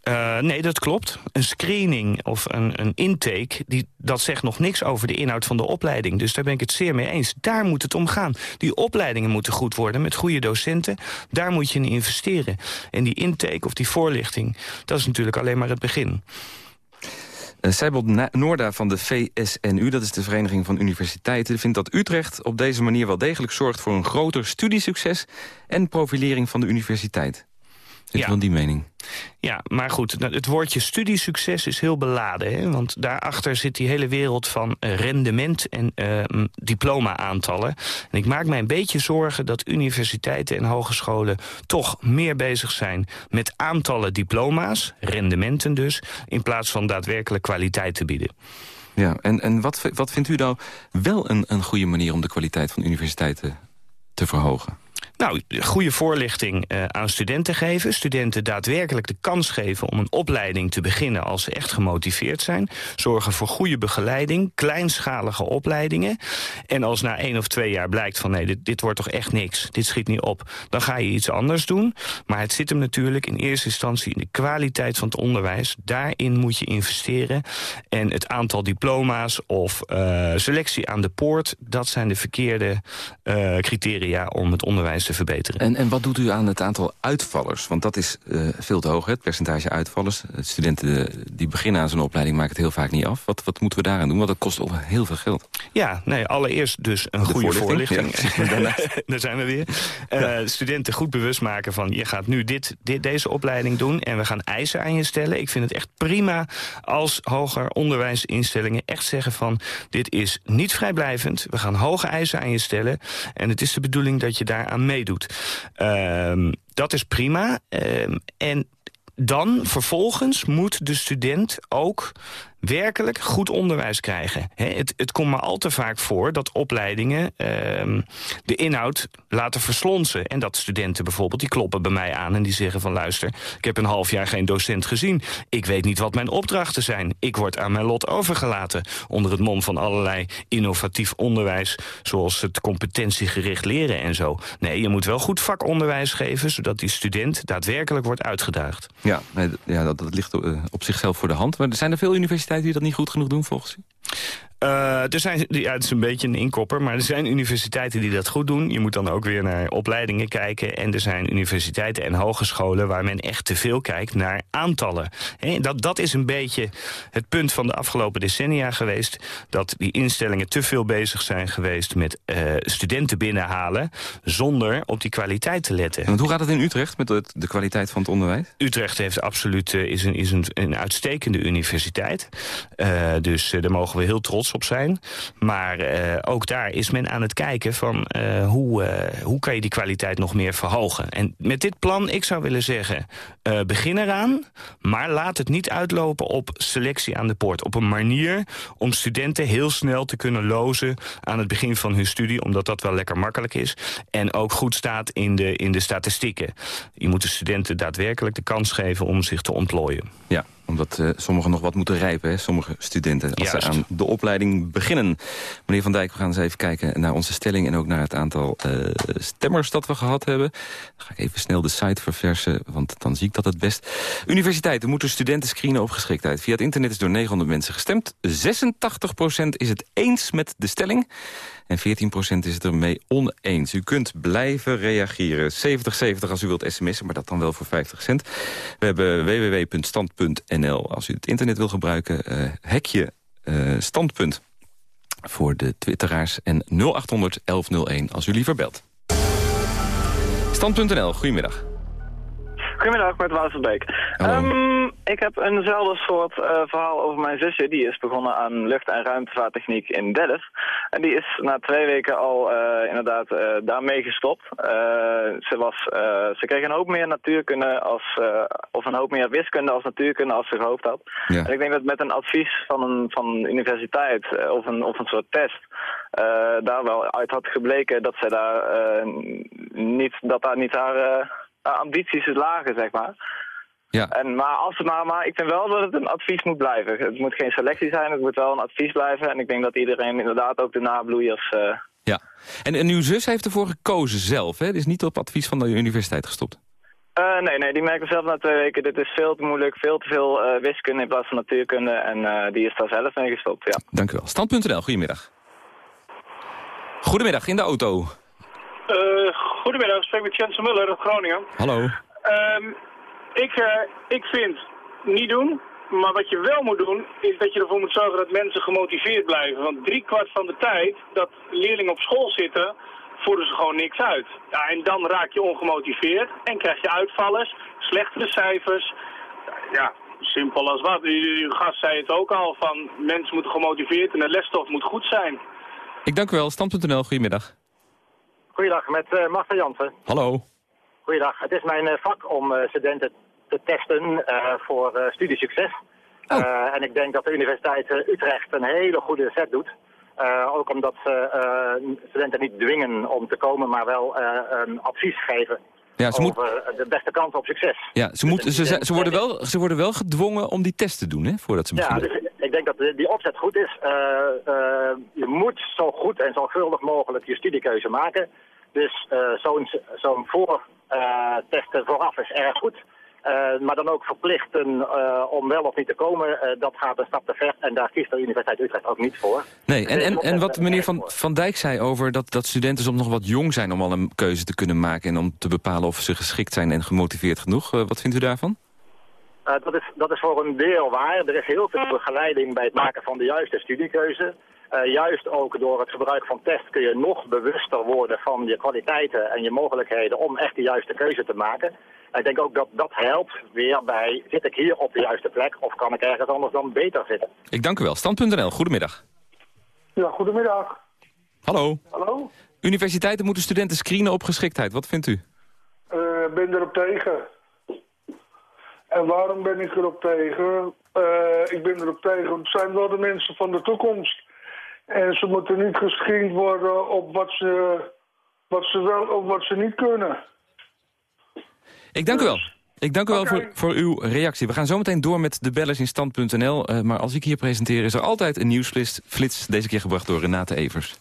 Uh, nee, dat klopt. Een screening of een, een intake, die, dat zegt nog niks over de inhoud van de opleiding. Dus daar ben ik het zeer mee eens. Daar moet het om gaan. Die opleidingen moeten goed worden met goede docenten. Daar moet je in investeren. En die intake of die voorlichting, dat is natuurlijk alleen maar het begin. Uh, Seibold Noorda van de VSNU, dat is de Vereniging van Universiteiten... vindt dat Utrecht op deze manier wel degelijk zorgt... voor een groter studiesucces en profilering van de universiteit. Zit ja. van die mening? Ja, maar goed, het woordje studiesucces is heel beladen. Hè? Want daarachter zit die hele wereld van rendement en uh, diploma-aantallen. En ik maak mij een beetje zorgen dat universiteiten en hogescholen... toch meer bezig zijn met aantallen diploma's, rendementen dus... in plaats van daadwerkelijk kwaliteit te bieden. Ja, en, en wat, wat vindt u nou wel een, een goede manier... om de kwaliteit van universiteiten te verhogen? Nou, goede voorlichting uh, aan studenten geven. Studenten daadwerkelijk de kans geven om een opleiding te beginnen als ze echt gemotiveerd zijn. Zorgen voor goede begeleiding, kleinschalige opleidingen. En als na één of twee jaar blijkt van nee, dit, dit wordt toch echt niks. Dit schiet niet op. Dan ga je iets anders doen. Maar het zit hem natuurlijk in eerste instantie in de kwaliteit van het onderwijs. Daarin moet je investeren. En het aantal diploma's of uh, selectie aan de poort... dat zijn de verkeerde uh, criteria om het onderwijs te verbeteren. En, en wat doet u aan het aantal uitvallers? Want dat is uh, veel te hoog, het percentage uitvallers. Studenten die beginnen aan zo'n opleiding maken het heel vaak niet af. Wat, wat moeten we daaraan doen? Want dat kost heel veel geld. Ja, nee, allereerst dus een De goede voorlichting. voorlichting. [LAUGHS] Ja. [LAUGHS] Daar zijn we weer. Uh. Studenten goed bewust maken van... je gaat nu dit, dit, deze opleiding doen en we gaan eisen aan je stellen. Ik vind het echt prima als hoger onderwijsinstellingen echt zeggen van... dit is niet vrijblijvend, we gaan hoge eisen aan je stellen... en het is de bedoeling dat je daaraan meedoet. Um, dat is prima. Um, en dan vervolgens moet de student ook werkelijk goed onderwijs krijgen. He, het, het komt maar al te vaak voor dat opleidingen uh, de inhoud laten verslonsen. En dat studenten bijvoorbeeld, die kloppen bij mij aan en die zeggen van... luister, ik heb een half jaar geen docent gezien. Ik weet niet wat mijn opdrachten zijn. Ik word aan mijn lot overgelaten. Onder het mom van allerlei innovatief onderwijs... zoals het competentiegericht leren en zo. Nee, je moet wel goed vakonderwijs geven... zodat die student daadwerkelijk wordt uitgedaagd. Ja, ja dat, dat ligt op zichzelf voor de hand. Maar er zijn er veel universiteiten die dat niet goed genoeg doen volgens u? Uh, er zijn, ja, het is een beetje een inkopper, maar er zijn universiteiten die dat goed doen. Je moet dan ook weer naar opleidingen kijken. En er zijn universiteiten en hogescholen waar men echt te veel kijkt naar aantallen. He, dat, dat is een beetje het punt van de afgelopen decennia geweest. Dat die instellingen te veel bezig zijn geweest met uh, studenten binnenhalen... zonder op die kwaliteit te letten. En hoe gaat het in Utrecht met de, de kwaliteit van het onderwijs? Utrecht heeft absoluut, uh, is, een, is een, een uitstekende universiteit. dus daar mogen we heel trots op zijn. Maar ook daar is men aan het kijken van hoe, hoe kan je die kwaliteit nog meer verhogen. En met dit plan, ik zou willen zeggen, begin eraan. Maar laat het niet uitlopen op selectie aan de poort. Op een manier om studenten heel snel te kunnen lozen aan het begin van hun studie. Omdat dat wel lekker makkelijk is. En ook goed staat in de, in de statistieken. Je moet de studenten daadwerkelijk de kans geven om zich te ontplooien. Ja, omdat uh, sommigen nog wat moeten rijpen, hè? sommige studenten, als ze aan de opleiding beginnen. Meneer Van Dijk, we gaan eens even kijken naar onze stelling... en ook naar het aantal uh, stemmers dat we gehad hebben. Dan ga ik even snel de site verversen, want dan zie ik dat het best. Universiteiten moeten studenten screenen op geschiktheid. Via het internet is door 900 mensen gestemd. 86% is het eens met de stelling. En 14% is het ermee oneens. U kunt blijven reageren. 7070 als u wilt sms'en, maar dat dan wel voor 50 cent. We hebben www.stand.nl als u het internet wil gebruiken. Uh, hekje uh, standpunt voor de twitteraars. En 0800 1101 als u liever belt. Stand.nl, goedemiddag. Goedemiddag, met Wouter Beek. Um, ik heb eenzelfde soort uh, verhaal over mijn zusje. Die is begonnen aan lucht- en ruimtevaarttechniek in Delft. En die is na twee weken al uh, inderdaad uh, daarmee gestopt. ze, was, ze kreeg een hoop meer natuurkunde als, of een hoop meer wiskunde als natuurkunde als ze gehoopt had. Ja. En ik denk dat met een advies van een, van een universiteit of, een, of een soort test daar wel uit had gebleken dat ze daar niet, dat daar niet haar ambities is lager, zeg maar. Ja. En, maar, als het maar, maar ik vind wel dat het een advies moet blijven. Het moet geen selectie zijn, het moet wel een advies blijven. En ik denk dat iedereen inderdaad ook de nabloeiers... Uh... Ja, en, en uw zus heeft ervoor gekozen zelf, hè? Het is niet op advies van de universiteit gestopt. Uh, nee, nee, die merkte zelf na twee weken, dit is veel te moeilijk, veel te veel uh, wiskunde in plaats van natuurkunde. En die is daar zelf mee gestopt, ja. Dank u wel. Stand.nl, goedemiddag. Goedemiddag, in de auto. Uh, goedemiddag, ik spreek met Jensen Muller uit Groningen. Hallo. Um, ik, uh, ik vind niet doen, maar wat je wel moet doen, is dat je ervoor moet zorgen dat mensen gemotiveerd blijven. Want driekwart van de tijd dat leerlingen op school zitten, voeren ze gewoon niks uit. Ja, en dan raak je ongemotiveerd en krijg je uitvallers, slechtere cijfers. Ja, simpel als wat. Uw gast zei het ook al, van mensen moeten gemotiveerd en de lesstof moet goed zijn. Ik dank u wel. Stand.nl, goedemiddag. Goeiedag, met uh, Marta Jansen. Hallo. Goeiedag. Het is mijn uh, vak om uh, studenten te testen voor studiesucces. Oh. en ik denk dat de Universiteit Utrecht een hele goede set doet. ook omdat ze studenten niet dwingen om te komen, maar wel een advies geven. Ja, ze over moet... de beste kans op succes. Ja, ze, moet, ze, ze, worden wel, ze worden wel gedwongen om die test te doen, hè, voordat ze. Ja, dus ik denk dat die opzet goed is. je moet zo goed en zorgvuldig mogelijk je studiekeuze maken. Dus uh, zo'n zo voortesten vooraf is erg goed. Uh, maar dan ook verplichten uh, om wel of niet te komen, uh, dat gaat een stap te ver. En daar kiest de Universiteit Utrecht ook niet voor. Nee, en, en, en wat meneer Van, van Dijk zei over dat, dat studenten soms nog wat jong zijn... om al een keuze te kunnen maken en om te bepalen of ze geschikt zijn en gemotiveerd genoeg. wat vindt u daarvan? Dat, is, dat is voor een deel waar. Er is heel veel begeleiding bij het maken van de juiste studiekeuze. Uh, juist ook door het gebruik van test kun je nog bewuster worden van je kwaliteiten en je mogelijkheden om echt de juiste keuze te maken. ik denk ook dat dat helpt weer bij, zit ik hier op de juiste plek of kan ik ergens anders dan beter zitten? Ik dank u wel. Stand.nl, goedemiddag. Ja, goedemiddag. Hallo. Hallo. Universiteiten moeten studenten screenen op geschiktheid. Wat vindt u? Ik uh, ben erop tegen. En waarom ben ik erop tegen? Uh, ik ben erop tegen, het zijn wel de mensen van de toekomst. En ze moeten niet geschikt worden op wat ze, wat ze wel of wat ze niet kunnen. Ik dank u wel. Ik dank u wel voor, voor uw reactie. We gaan zo meteen door met de bellers in stand.nl. Uh, maar als ik hier presenteer is er altijd een nieuwsflits. Flits, deze keer gebracht door Renate Evers.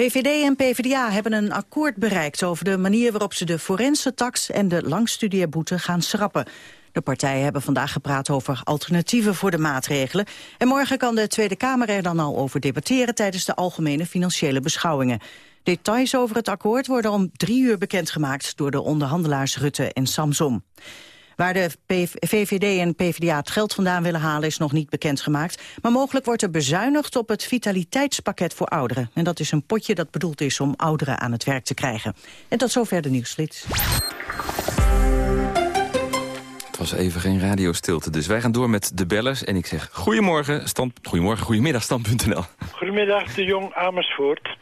VVD en PvdA hebben een akkoord bereikt over de manier waarop ze de forense tax en de langstudeerboete gaan schrappen. De partijen hebben vandaag gepraat over alternatieven voor de maatregelen. En morgen kan de Tweede Kamer er dan al over debatteren... tijdens de algemene financiële beschouwingen. Details over het akkoord worden om drie uur bekendgemaakt... door de onderhandelaars Rutte en Samsom. Waar de VVD en PvdA het geld vandaan willen halen is nog niet bekendgemaakt. Maar mogelijk wordt er bezuinigd op het vitaliteitspakket voor ouderen. En dat is een potje dat bedoeld is om ouderen aan het werk te krijgen. En tot zover de nieuwsflits was even geen radiostilte. Dus wij gaan door met de bellers. En ik zeg goedemorgen, stand, goedemorgen, goedemiddag, stand.nl. Goedemiddag, de Jong Amersfoort.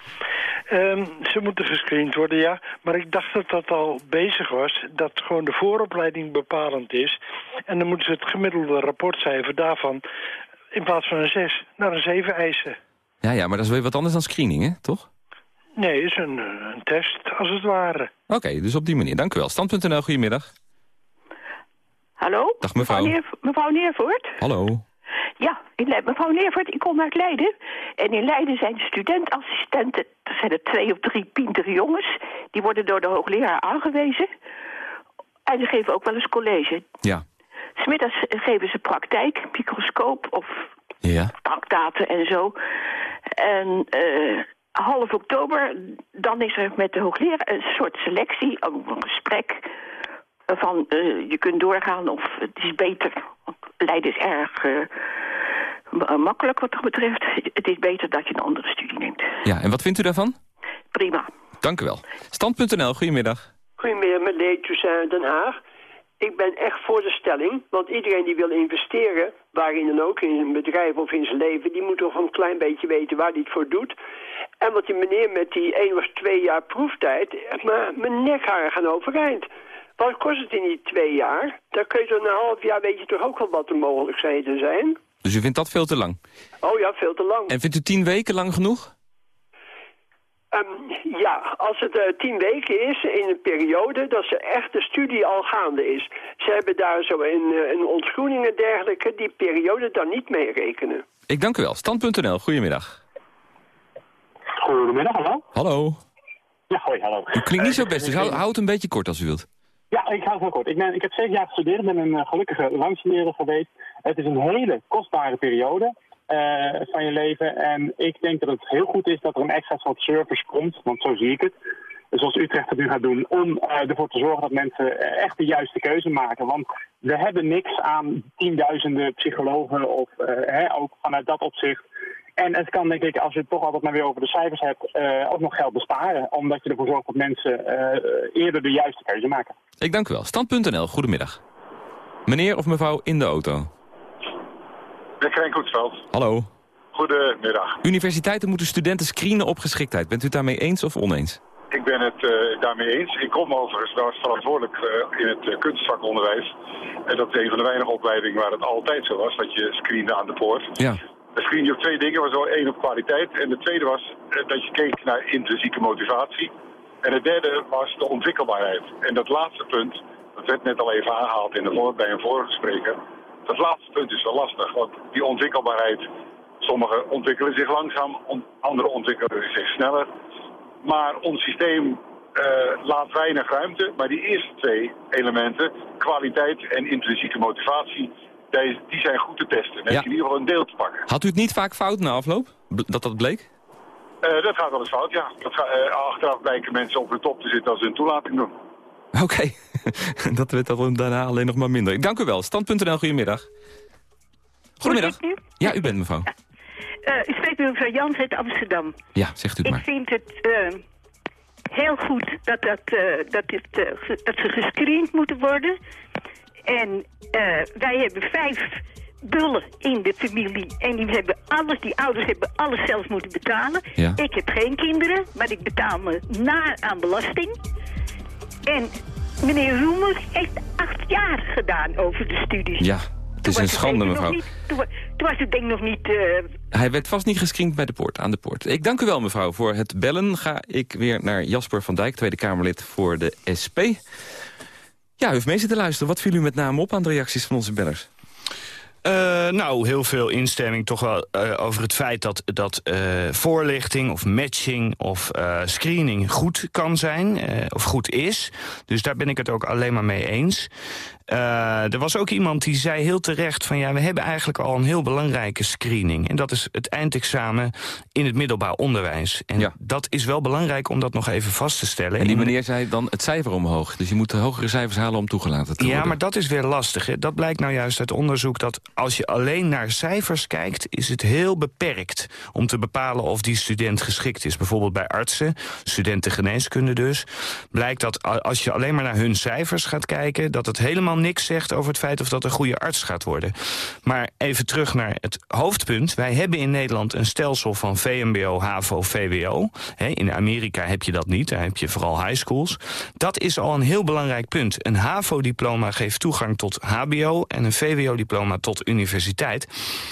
Ehm, ze moeten gescreend worden, ja. Maar ik dacht dat dat al bezig was. Dat gewoon de vooropleiding bepalend is. En dan moeten ze het gemiddelde rapportcijfer daarvan... in plaats van een 6 naar een 7 eisen. Ja, ja, maar dat is weer wat anders dan screening, hè? Toch? Nee, is een, eh, een test, als het ware. Oké, dus op die manier. Dank u wel. Stand.nl, goedemiddag. Hallo? Dag mevrouw. Mevrouw, Neer, mevrouw Neervoort? Hallo. Ja, in Le- mevrouw Neervoort, ik kom uit Leiden. En in Leiden zijn studentassistenten, er zijn er twee of drie pintere jongens... die worden door de hoogleraar aangewezen. En ze geven ook wel eens college. Ja. Smiddags geven ze praktijk, microscoop of Ja. en zo. En eh, half oktober, dan is er met de hoogleraar een soort selectie, een gesprek... van eh, je kunt doorgaan of het is beter. Leiden is erg eh, ma- makkelijk wat dat betreft. Het is beter dat je een andere studie neemt. Ja, en wat vindt u daarvan? Prima. Dank u wel. Stand.nl, goedemiddag. Goedemiddag, met Lee Toussaint Den Haag. Ik ben echt voor de stelling, want iedereen die wil investeren, waarin dan ook, in een bedrijf of in zijn leven, die moet toch een klein beetje weten waar hij het voor doet. En wat die meneer met die één of twee jaar proeftijd, maar mijn nekharen gaan overeind. Wat kost het in die twee jaar? Daar kun je toch na een half jaar weet je toch ook wel wat de mogelijkheden zijn? Dus u vindt dat veel te lang? Oh ja, veel te lang. En vindt u tien weken lang genoeg? Ehm, ja, als het eh, tien weken is in een periode dat ze echt de studie al gaande is. Ze hebben daar zo een, eh, een ontgroening en dergelijke, die periode dan niet mee rekenen. Ik dank u wel. Stand.nl, goedemiddag. Goedemiddag, hallo. Hallo. Ja, hoi, hallo. U klinkt niet zo best, dus houd, houd het een beetje kort als u wilt. Ja, ik ga het heel kort. Ik, ben, ik heb zeven jaar gestudeerd, ben een uh, gelukkige langstudeerder geweest. Het is een hele kostbare periode uh, van je leven. En ik denk dat het heel goed is dat er een extra soort service komt, want zo zie ik het. Zoals Utrecht het nu gaat doen, om uh, ervoor te zorgen dat mensen echt de juiste keuze maken. Want we hebben niks aan tienduizenden psychologen of hè, ook vanuit dat opzicht. En het kan denk ik, als je het toch altijd maar weer over de cijfers hebt, uh, ook nog geld besparen. Omdat je ervoor zorgt dat mensen uh, eerder de juiste keuze maken. Ik dank u wel. Stand.nl, goedemiddag. Meneer of mevrouw in de auto? Ik Krijn Koetsveld. Hallo. Goedemiddag. Universiteiten moeten studenten screenen op geschiktheid. Bent u het daarmee eens of oneens? Ik ben het uh, daarmee eens. Ik kom overigens daar verantwoordelijk uh, in het uh, kunstvakonderwijs. En dat is een van de weinige opleidingen waar het altijd zo was, dat je screende aan de poort. Ja. Screen je op twee dingen. was wel één op kwaliteit. En de tweede was dat je keek naar intrinsieke motivatie. En het derde was de ontwikkelbaarheid. En dat laatste punt, dat werd net al even aangehaald in de bij een vorige spreker. Dat laatste punt is wel lastig, want die ontwikkelbaarheid, sommigen ontwikkelen zich langzaam, anderen ontwikkelen zich sneller. Maar ons systeem uh, laat weinig ruimte, maar die eerste twee elementen, kwaliteit en intrinsieke motivatie, die, die zijn goed te testen. Dan ja. heb je in ieder geval een deel te pakken. Had u het niet vaak fout na afloop, dat dat bleek? Uh, dat gaat wel eens fout, ja. Dat ga, uh, achteraf blijken mensen op de top te zitten als ze een toelating doen. Oké, okay. [LAUGHS] dat werd dan daarna alleen nog maar minder. Ik dank u wel. Stand.nl, goedemiddag. Goedemiddag. Ja, u bent mevrouw. Uh, u spreekt met mevrouw Jans uit Amsterdam. Ja, zegt u het maar. Ik vind het uh, heel goed dat, dat, uh, dat, het, dat ze gescreend moeten worden. En wij hebben vijf bullen in de familie. En die, hebben alles, die ouders hebben alles zelf moeten betalen. Ja. Ik heb geen kinderen, maar ik betaal me na aan belasting. En meneer Roemer heeft acht jaar gedaan over de studies. Ja, het is een schande, mevrouw. Niet, toen, toen, was het denk ik nog niet... Uh... Hij werd vast niet gescreend bij de poort, aan de poort. Ik dank u wel, mevrouw. Voor het bellen ga ik weer naar Jasper van Dijk, Tweede Kamerlid voor de SP. Ja, u heeft mee zitten luisteren. Wat viel u met name op aan de reacties van onze bellers? Uh, nou, heel veel instemming toch wel uh, over het feit dat, dat uh, voorlichting of matching of screening goed kan zijn of goed is. Dus daar ben ik het ook alleen maar mee eens. Er was ook iemand die zei heel terecht van ja, we hebben eigenlijk al een heel belangrijke screening. En dat is het eindexamen in het middelbaar onderwijs. En ja. dat is wel belangrijk om dat nog even vast te stellen. En die meneer zei dan het cijfer omhoog. Dus je moet hogere cijfers halen om toegelaten te worden. Ja, maar dat is weer lastig. Hè? Dat blijkt nou juist uit onderzoek dat als je alleen naar cijfers kijkt, is het heel beperkt om te bepalen of die student geschikt is. Bijvoorbeeld bij artsen, studenten geneeskunde dus, blijkt dat als je alleen maar naar hun cijfers gaat kijken, dat het helemaal niks zegt over het feit of dat een goede arts gaat worden. Maar even terug naar het hoofdpunt. Wij hebben in Nederland een stelsel van VMBO, HAVO, VWO. in Amerika heb je dat niet, daar heb je vooral high schools. Dat is al een heel belangrijk punt. Een HAVO-diploma geeft toegang tot HBO en een VWO-diploma tot universiteit.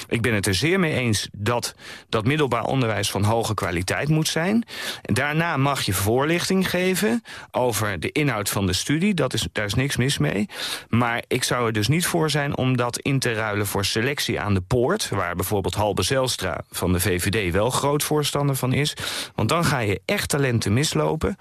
Ik ben het er zeer mee eens dat dat middelbaar onderwijs van hoge kwaliteit moet zijn. Daarna mag je voorlichting geven over de inhoud van de studie. Dat is, daar is niks mis mee. Maar ik zou er dus niet voor zijn om dat in te ruilen voor selectie aan de poort... waar bijvoorbeeld Halbe Zelstra van de VVD wel groot voorstander van is. Want dan ga je echt talenten mislopen.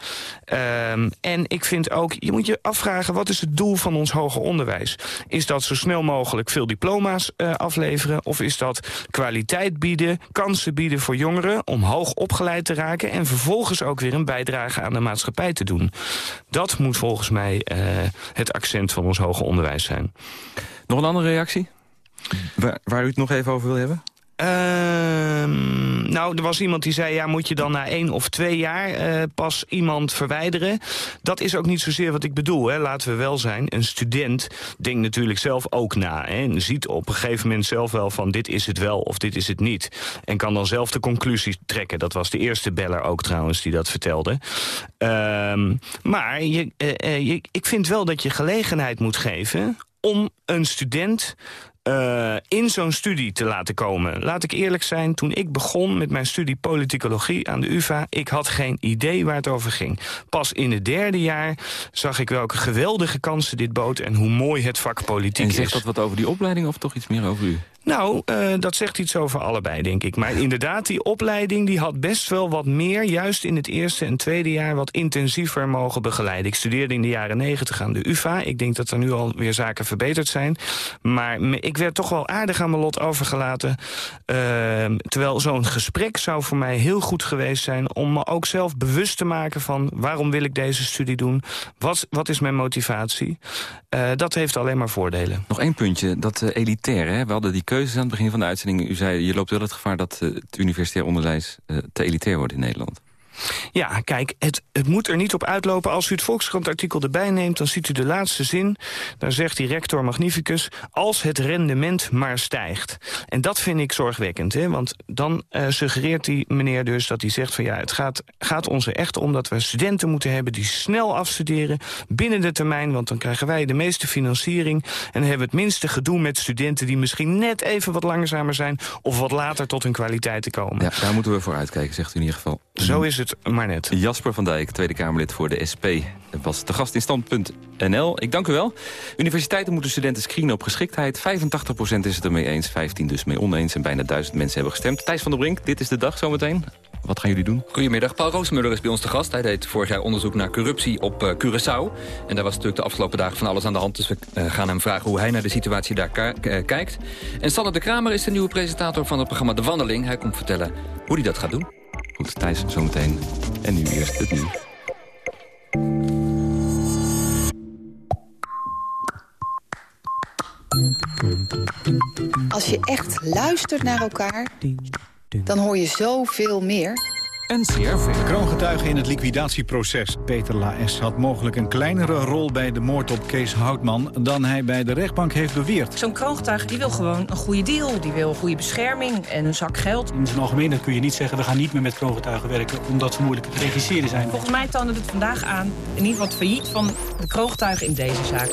Um, en ik vind ook, je moet je afvragen... wat is het doel van ons hoger onderwijs? Is dat zo snel mogelijk veel diploma's uh, afleveren? Of is dat kwaliteit bieden, kansen bieden voor jongeren... om hoog opgeleid te raken... en vervolgens ook weer een bijdrage aan de maatschappij te doen? Dat moet volgens mij uh, het accent van ons hoger onderwijs zijn. Nog een andere reactie? Waar, waar u het nog even over wil hebben? Ehm, nou, er was iemand die zei... ja, moet je dan na één of twee jaar uh, pas iemand verwijderen? Dat is ook niet zozeer wat ik bedoel, hè. laten we wel zijn. Een student denkt natuurlijk zelf ook na... Hè, en ziet op een gegeven moment zelf wel van... dit is het wel of dit is het niet. En kan dan zelf de conclusies trekken. Dat was de eerste beller ook trouwens die dat vertelde. Um, maar je, uh, uh, je, ik vind wel dat je gelegenheid moet geven om een student uh, in zo'n studie te laten komen. Laat ik eerlijk zijn, toen ik begon met mijn studie politicologie aan de UvA... ik had geen idee waar het over ging. Pas in het derde jaar zag ik welke geweldige kansen dit bood... en hoe mooi het vak politiek is. En zegt dat wat over die opleiding of toch iets meer over u? Nou, uh, dat zegt iets over allebei, denk ik. Maar inderdaad, die opleiding die had best wel wat meer... juist in het eerste en tweede jaar wat intensiever mogen begeleiden. Ik studeerde in de jaren negentig aan de UvA. Ik denk dat er nu alweer zaken verbeterd zijn. Maar ik werd toch wel aardig aan mijn lot overgelaten. Uh, terwijl zo'n gesprek zou voor mij heel goed geweest zijn... om me ook zelf bewust te maken van... waarom wil ik deze studie doen? Wat, wat is mijn motivatie? Uh, dat heeft alleen maar voordelen. Nog één puntje, dat uh, elitaire. Hè? We hadden die keuzes aan het begin van de uitzending. U zei, je loopt wel het gevaar dat uh, het universitair onderwijs uh, te elitair wordt in Nederland. Ja, kijk, het, het moet er niet op uitlopen. Als u het Volkskrant-artikel erbij neemt, dan ziet u de laatste zin. Daar zegt die rector Magnificus, als het rendement maar stijgt. En dat vind ik zorgwekkend, hè? want dan uh, suggereert die meneer dus dat hij zegt van ja, het gaat, gaat ons er echt om dat we studenten moeten hebben die snel afstuderen binnen de termijn, want dan krijgen wij de meeste financiering en hebben we het minste gedoe met studenten die misschien net even wat langzamer zijn of wat later tot hun kwaliteit te komen. Ja, daar moeten we voor uitkijken, zegt u in ieder geval. Zo is het maar net. Jasper van Dijk, Tweede Kamerlid voor de SP, was de gast in stand.nl. Ik dank u wel. Universiteiten moeten studenten screenen op geschiktheid. 85% is het ermee eens, 15 dus mee oneens. En bijna duizend mensen hebben gestemd. Thijs van der Brink, dit is de dag zometeen. Wat gaan jullie doen? Goedemiddag. Paul Roosmuller is bij ons te gast. Hij deed vorig jaar onderzoek naar corruptie op uh, Curaçao. En daar was natuurlijk de afgelopen dagen van alles aan de hand. Dus we uh, gaan hem vragen hoe hij naar de situatie daar uh, kijkt. En Sanne de Kramer is de nieuwe presentator van het programma De Wandeling. Hij komt vertellen hoe hij dat gaat doen. Goed, Thijs zometeen. En nu eerst het nieuws. Als je echt luistert naar elkaar, dan hoor je zoveel meer... NCRV. Kroongetuige in het liquidatieproces. Peter Laes had mogelijk een kleinere rol bij de moord op Kees Houtman... dan hij bij de rechtbank heeft beweerd. Zo'n kroongetuige die wil gewoon een goede deal. Die wil goede bescherming en een zak geld. In zijn algemeenheid kun je niet zeggen... we gaan niet meer met kroongetuigen werken... omdat ze moeilijk te regisseren zijn. Volgens mij toonde het vandaag aan... in ieder geval het failliet van de kroongetuigen in deze zaak.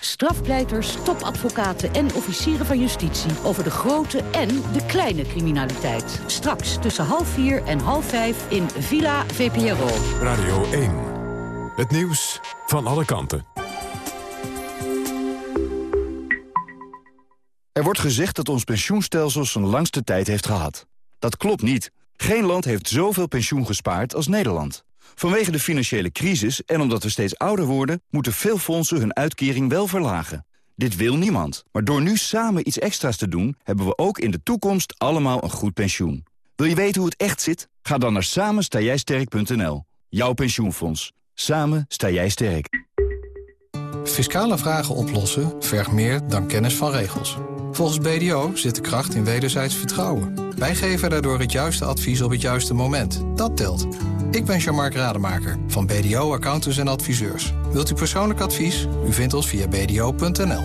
Strafpleiters, topadvocaten en officieren van justitie... over de grote en de kleine criminaliteit. Straks tussen half vier en half vijf in Villa VPRO. Radio 1. Het nieuws van alle kanten. Er wordt gezegd dat ons pensioenstelsel zijn langste tijd heeft gehad. Dat klopt niet. Geen land heeft zoveel pensioen gespaard als Nederland. Vanwege de financiële crisis en omdat we steeds ouder worden... moeten veel fondsen hun uitkering wel verlagen. Dit wil niemand. Maar door nu samen iets extra's te doen... hebben we ook in de toekomst allemaal een goed pensioen. Wil je weten hoe het echt zit? Ga dan naar samenstaaijsterk.nl. Jouw pensioenfonds. Samen sta jij sterk. Fiscale vragen oplossen vergt meer dan kennis van regels. Volgens BDO zit de kracht in wederzijds vertrouwen. Wij geven daardoor het juiste advies op het juiste moment. Dat telt. Ik ben Jean-Marc Rademaker van BDO Accountants en Adviseurs. Wilt u persoonlijk advies? U vindt ons via bdo.nl.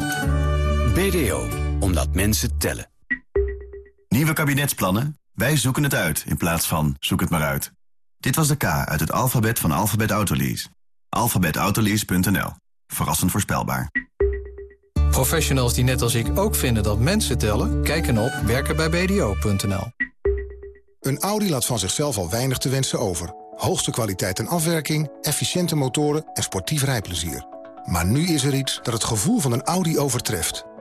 BDO, omdat mensen tellen. Nieuwe kabinetsplannen? Wij zoeken het uit in plaats van zoek het maar uit. Dit was de K uit het alfabet van Alphabet Autolease. Alphabetautolease.nl. Verrassend voorspelbaar. Professionals die net als ik ook vinden dat mensen tellen... kijken op werkenbijbdo.nl. Een Audi laat van zichzelf al weinig te wensen over. Hoogste kwaliteit en afwerking, efficiënte motoren en sportief rijplezier. Maar nu is er iets dat het gevoel van een Audi overtreft.